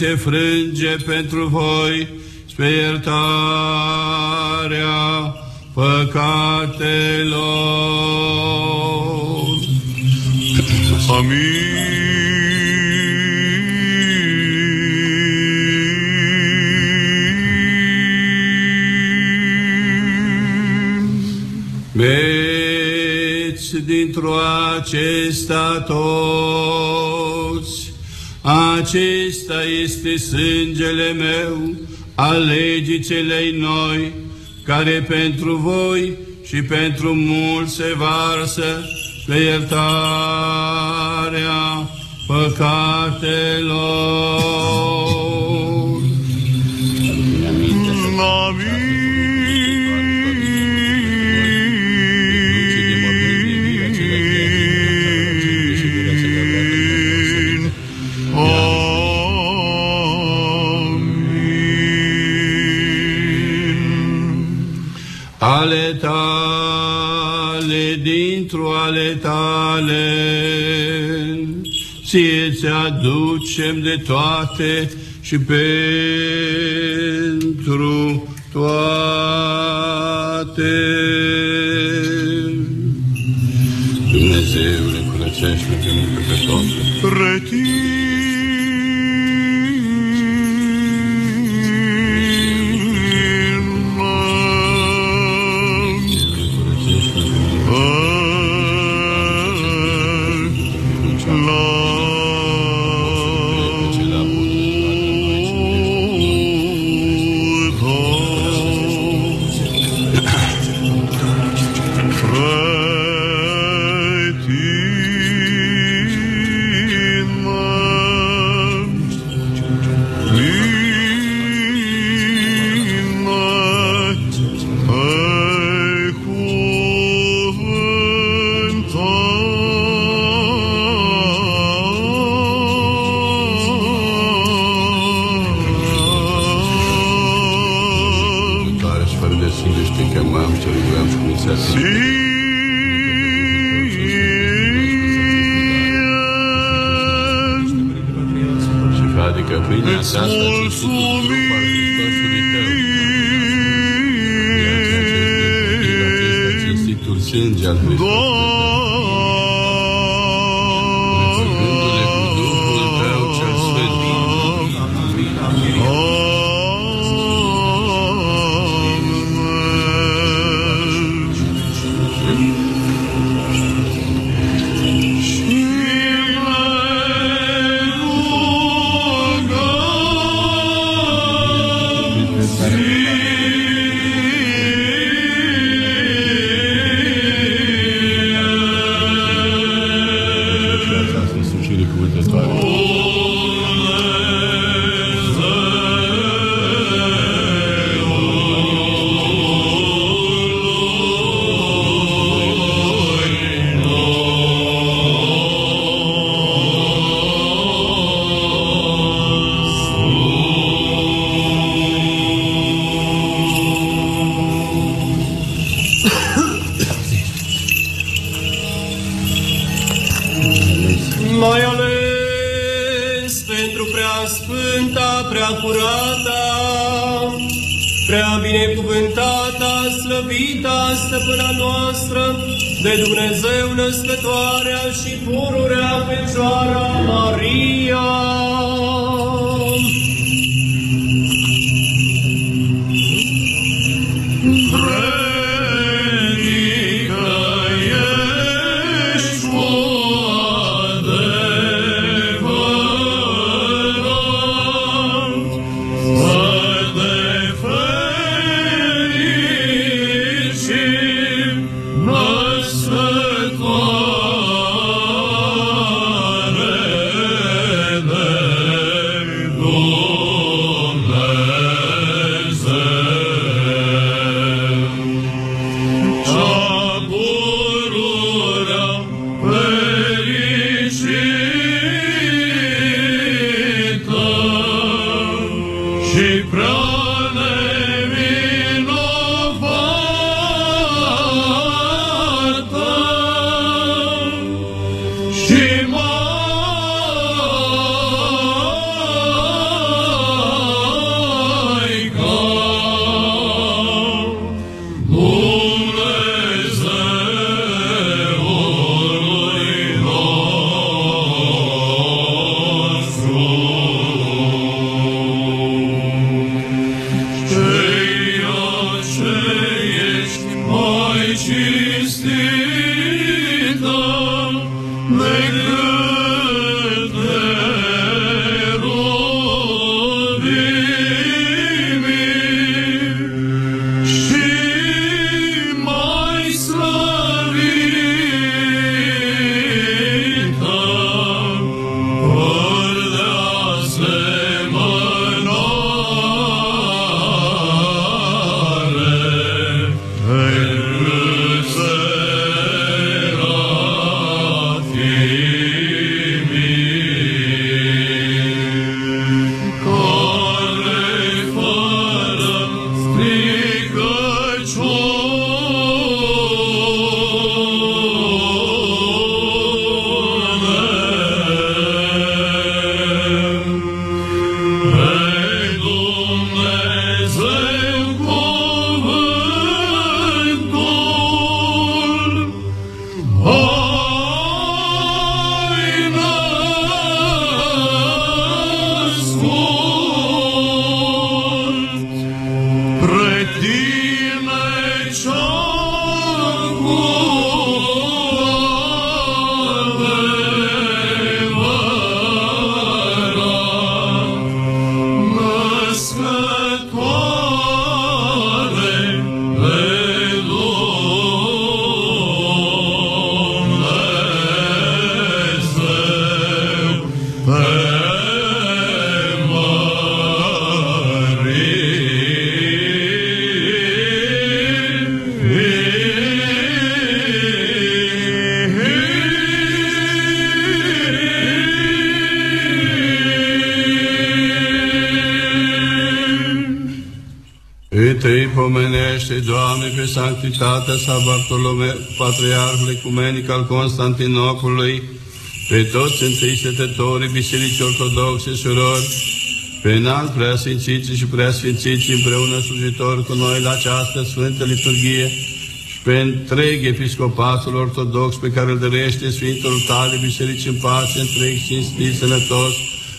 se frânge pentru voi spre iertarea păcatelor. Amin. Beți dintr-o acesta toți, acesta este sângele meu, al legii celei noi, care pentru voi și pentru mulți se varsă pe iertarea păcatelor. Ție ți aducem de toate și pentru Sim. că pâinea ta asta ți sucul parcurta solitar. Viața acestei turceni. Pe sanctitatea sa Bartolome, Patriarhul Ecumenic al Constantinopolului, pe toți întâi stătătorii Bisericii Ortodoxe, surori, pe înalt preasfințiții și preasfințiții împreună slujitori cu noi la această Sfântă Liturghie și pe întreg episcopatul ortodox pe care îl dărește Sfântul tale Biserici în pace, întreg cinstit, sănătos,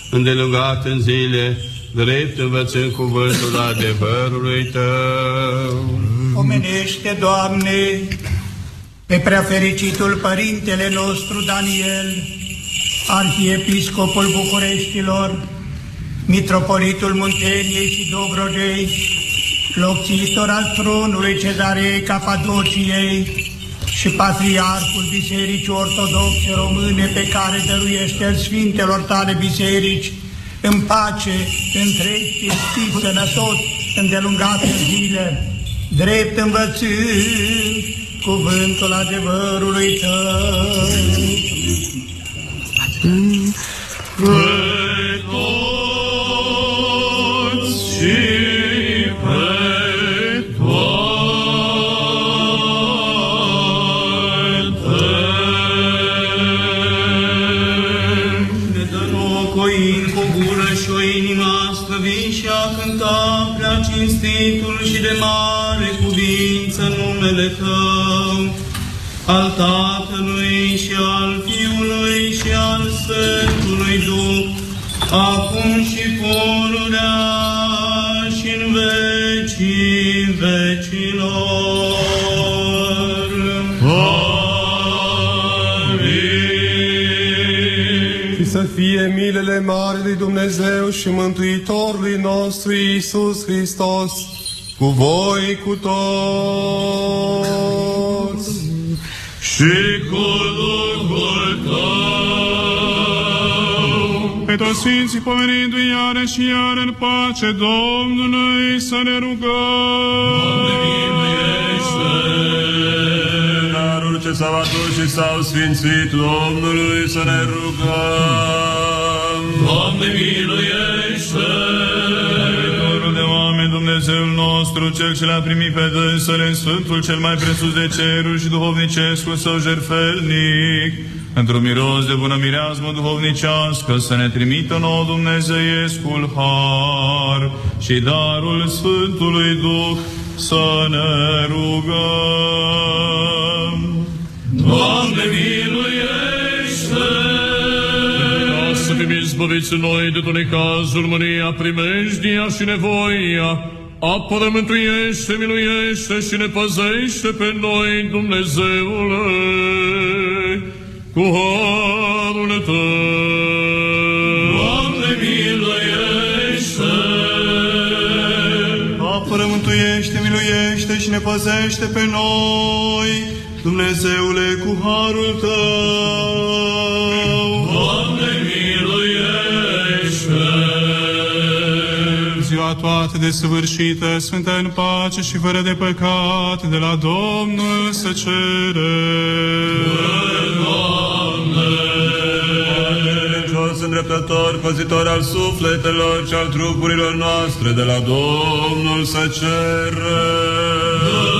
îndelungat în zile, drept învățând cuvântul adevărului Tău. Omenește, Doamne, pe preafericitul Părintele nostru Daniel, Arhiepiscopul Bucureștilor, Mitropolitul Munteniei și Dobrogei, locțitor al tronului Cezarei Capadociei și Patriarhul Bisericii Ortodoxe Române pe care dăruiește Sfintelor tale biserici, în pace, întreg, festiv, sănătos, îndelungate zile, drept învățând cuvântul adevărului tău. Tatălui și al Fiului și al Sfântului Duh, acum și pururea și în vecii vecilor. să fie milele mari lui Dumnezeu și Mântuitorului nostru Iisus Hristos, cu voi cu toți. Și cu Duhul tău. Pe toți Sfinții pomenindu-i iară și iară în pace Domnului să ne rugăm. Darul ce s-au adus și s-au sfințit Domnului să ne rugăm. Doamne miluiește! Dumnezeul nostru, Cel ce l-a primit pe dânsele, Sfântul cel mai presus de ceruri și duhovnicescul său jertfelnic, într-un miros de bună mireazmă duhovnicească, să ne trimită nouă Dumnezeiescul har și darul Sfântului Duh să ne rugăm. Doamne, miluiește! Ca să fim izbăviți noi de tot necazul, mânia, primejdia și nevoia, apără, mântuiește, miluiește și ne păzește pe noi, Dumnezeule, cu harul Tău. Doamne, miluiește! Apără, mântuiește, miluiește și ne păzește pe noi, Dumnezeule, cu harul Tău. Doamne, Ziua toată desăvârșită, sfântă în pace și fără de păcat, de la Domnul să cere. Jos îndreptător, păzitor al sufletelor și al trupurilor noastre, de la Domnul să cere.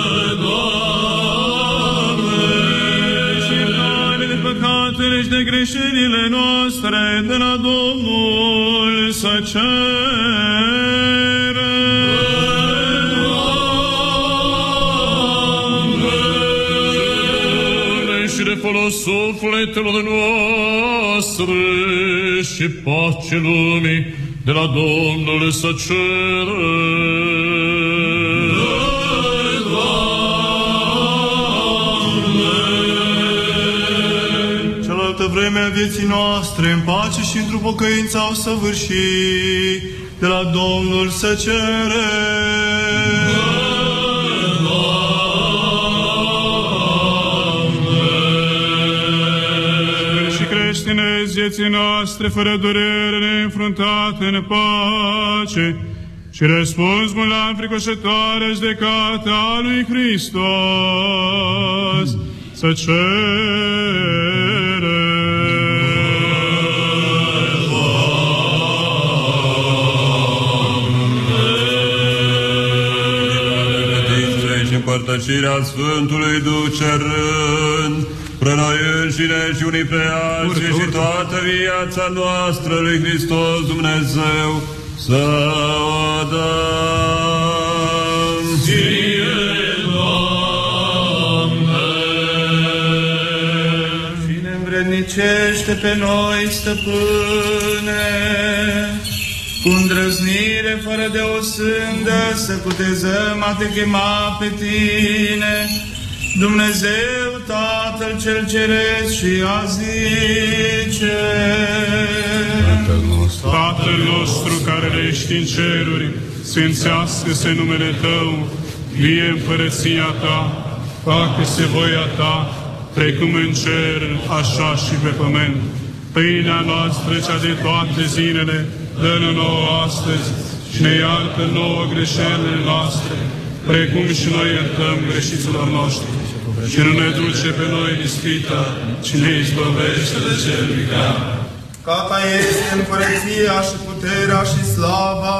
Și de greșelile noastre de la Domnul să cerem. și de folos sufletelor noastre și pace lumii de la Domnul să cerem. Cealaltă vreme a vieții noastre, în pace și într-o pocăință au săvârșit, de la Domnul să cere. și creștinezi vieții noastre fără durere neînfruntate în pace și răspuns bun la înfricoșătoarea judecată a lui Hristos să cere. și împărtășirea Sfântului Duh cerând, pre noi înșine și unii pe alții și toată viața noastră lui Hristos Dumnezeu să o dăm. Și învrednicește pe noi, stăpâne, cu îndrăznire fără de o sândă să cutezăm a te chema pe tine, Dumnezeu Tatăl cel Ceresc și a zice. Tatăl nostru care ești în ceruri, sfințească-se numele Tău, vie împărăția Ta, facă-se voia Ta, precum în cer, așa și pe pământ. Pâinea noastră, cea de toate zilele, dă-ne nouă astăzi și ne iartă nouă greșelile noastre, precum și noi iertăm greșiților noștri. Și nu ne duce pe noi în ispită, ci ne izbăvește de cel vicat. Ca ta este împărăția și puterea și slava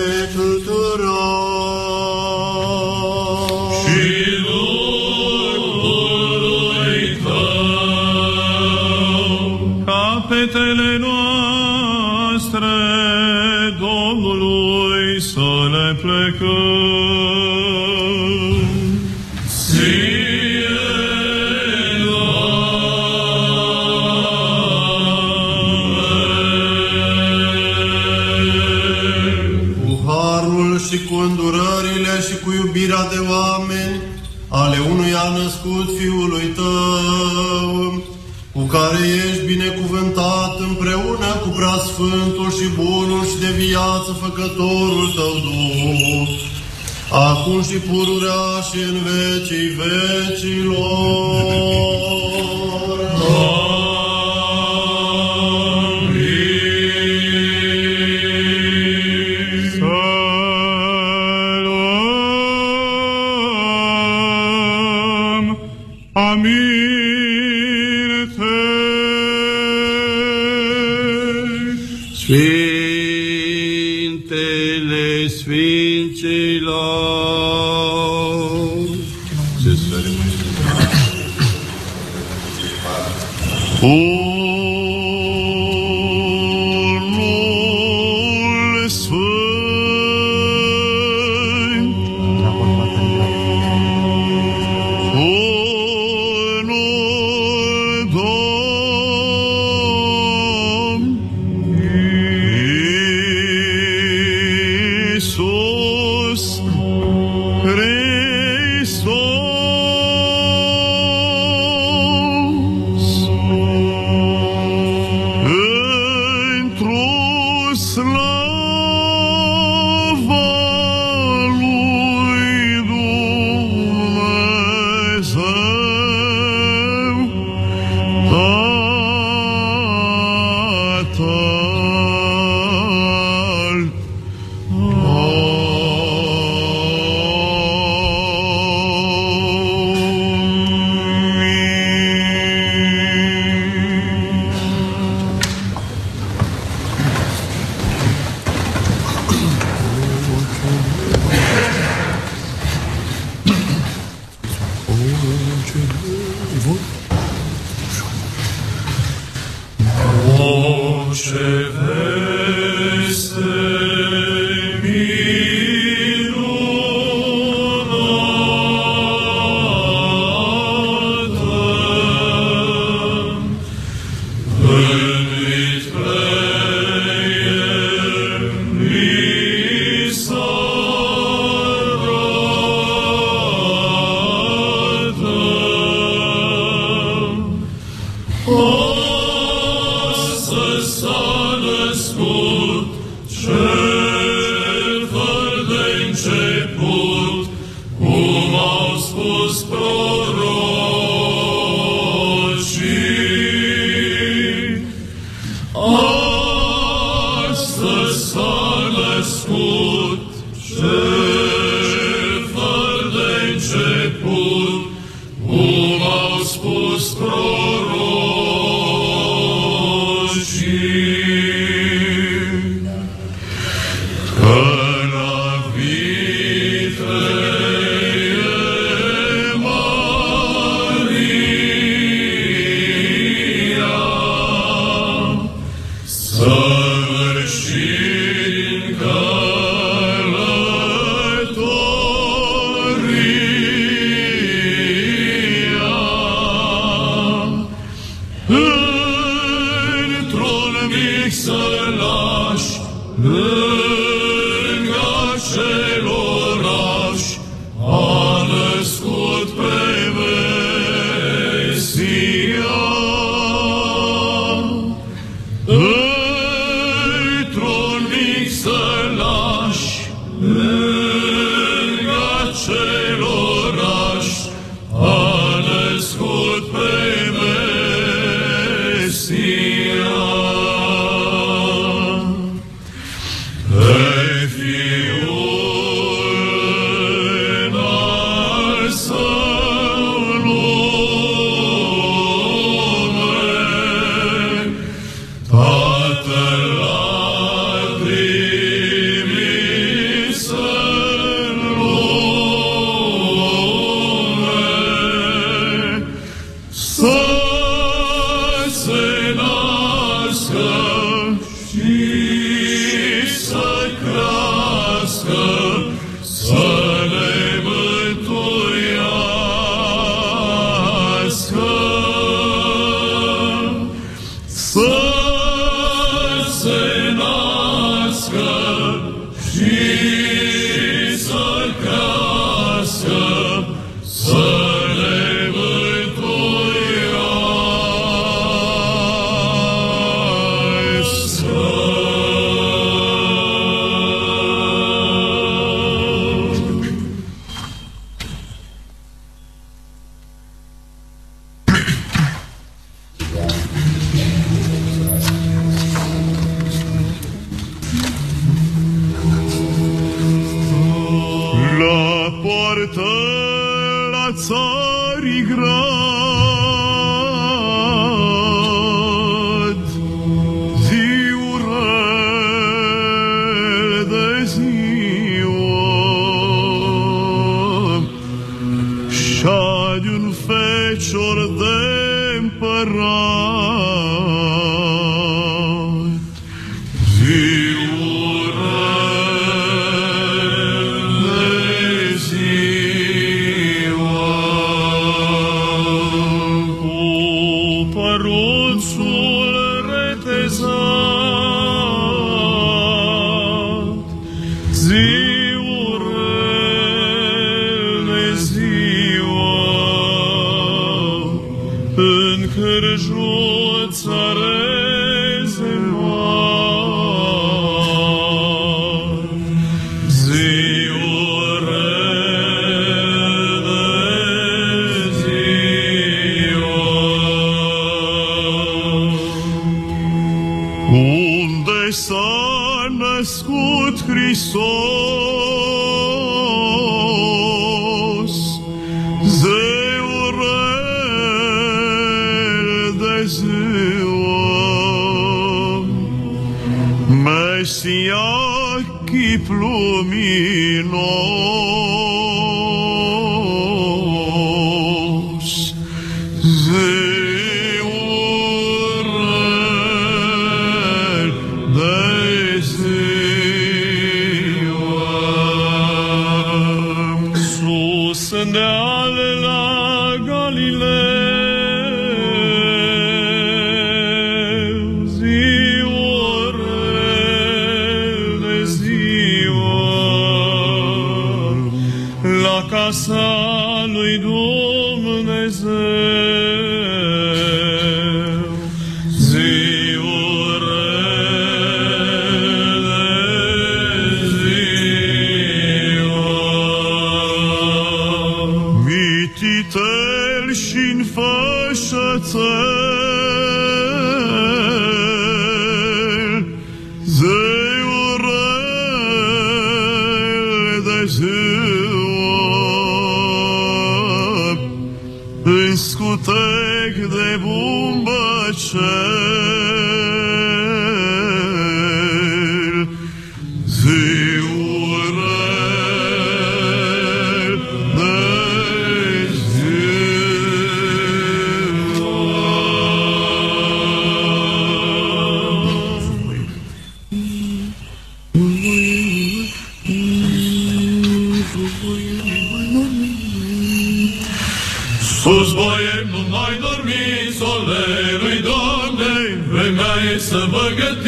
și cu îndurările și cu iubirea de oameni ale unuia născut Fiului Tău, cu care ești binecuvântat împreună cu preasfântul și bunul și de viață făcătorul Tău Duh, acum și pururea și în vecii vecilor. Amin.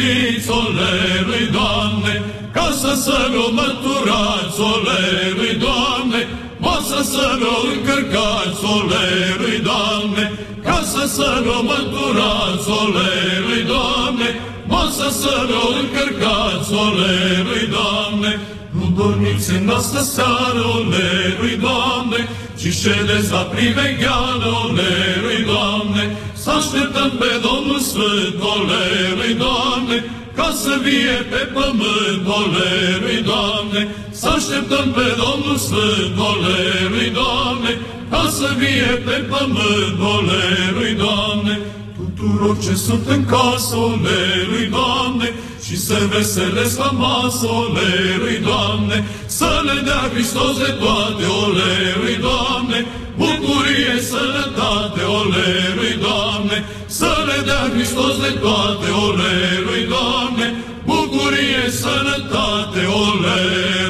Vă gătiți, solerui Doamne, casă să vă măturați, solerui Doamne, masă să vă încărcați, solerui Doamne, casă să vă măturați, solerui Doamne, masă să vă încărcați, solerui Doamne, nu dormiți în asta seară, olerui Doamne, ci ședeți la privegheală, olerui Doamne, să așteptăm pe Domnul Sfânt, olerui Doamne, ca să vie pe pământ, olerui Doamne, să așteptăm pe Domnul Sfânt, olerui Doamne, ca să vie pe pământ, olerui Doamne, tuturor ce sunt în casă, olerui Doamne, și se veselesc la masă, olerui Doamne, să le dea Hristos de toate, olerui Doamne, bucurie, sănătate, olerui Doamne, să le dea Hristos de toate, olerui Doamne, bucurie, sănătate, olerui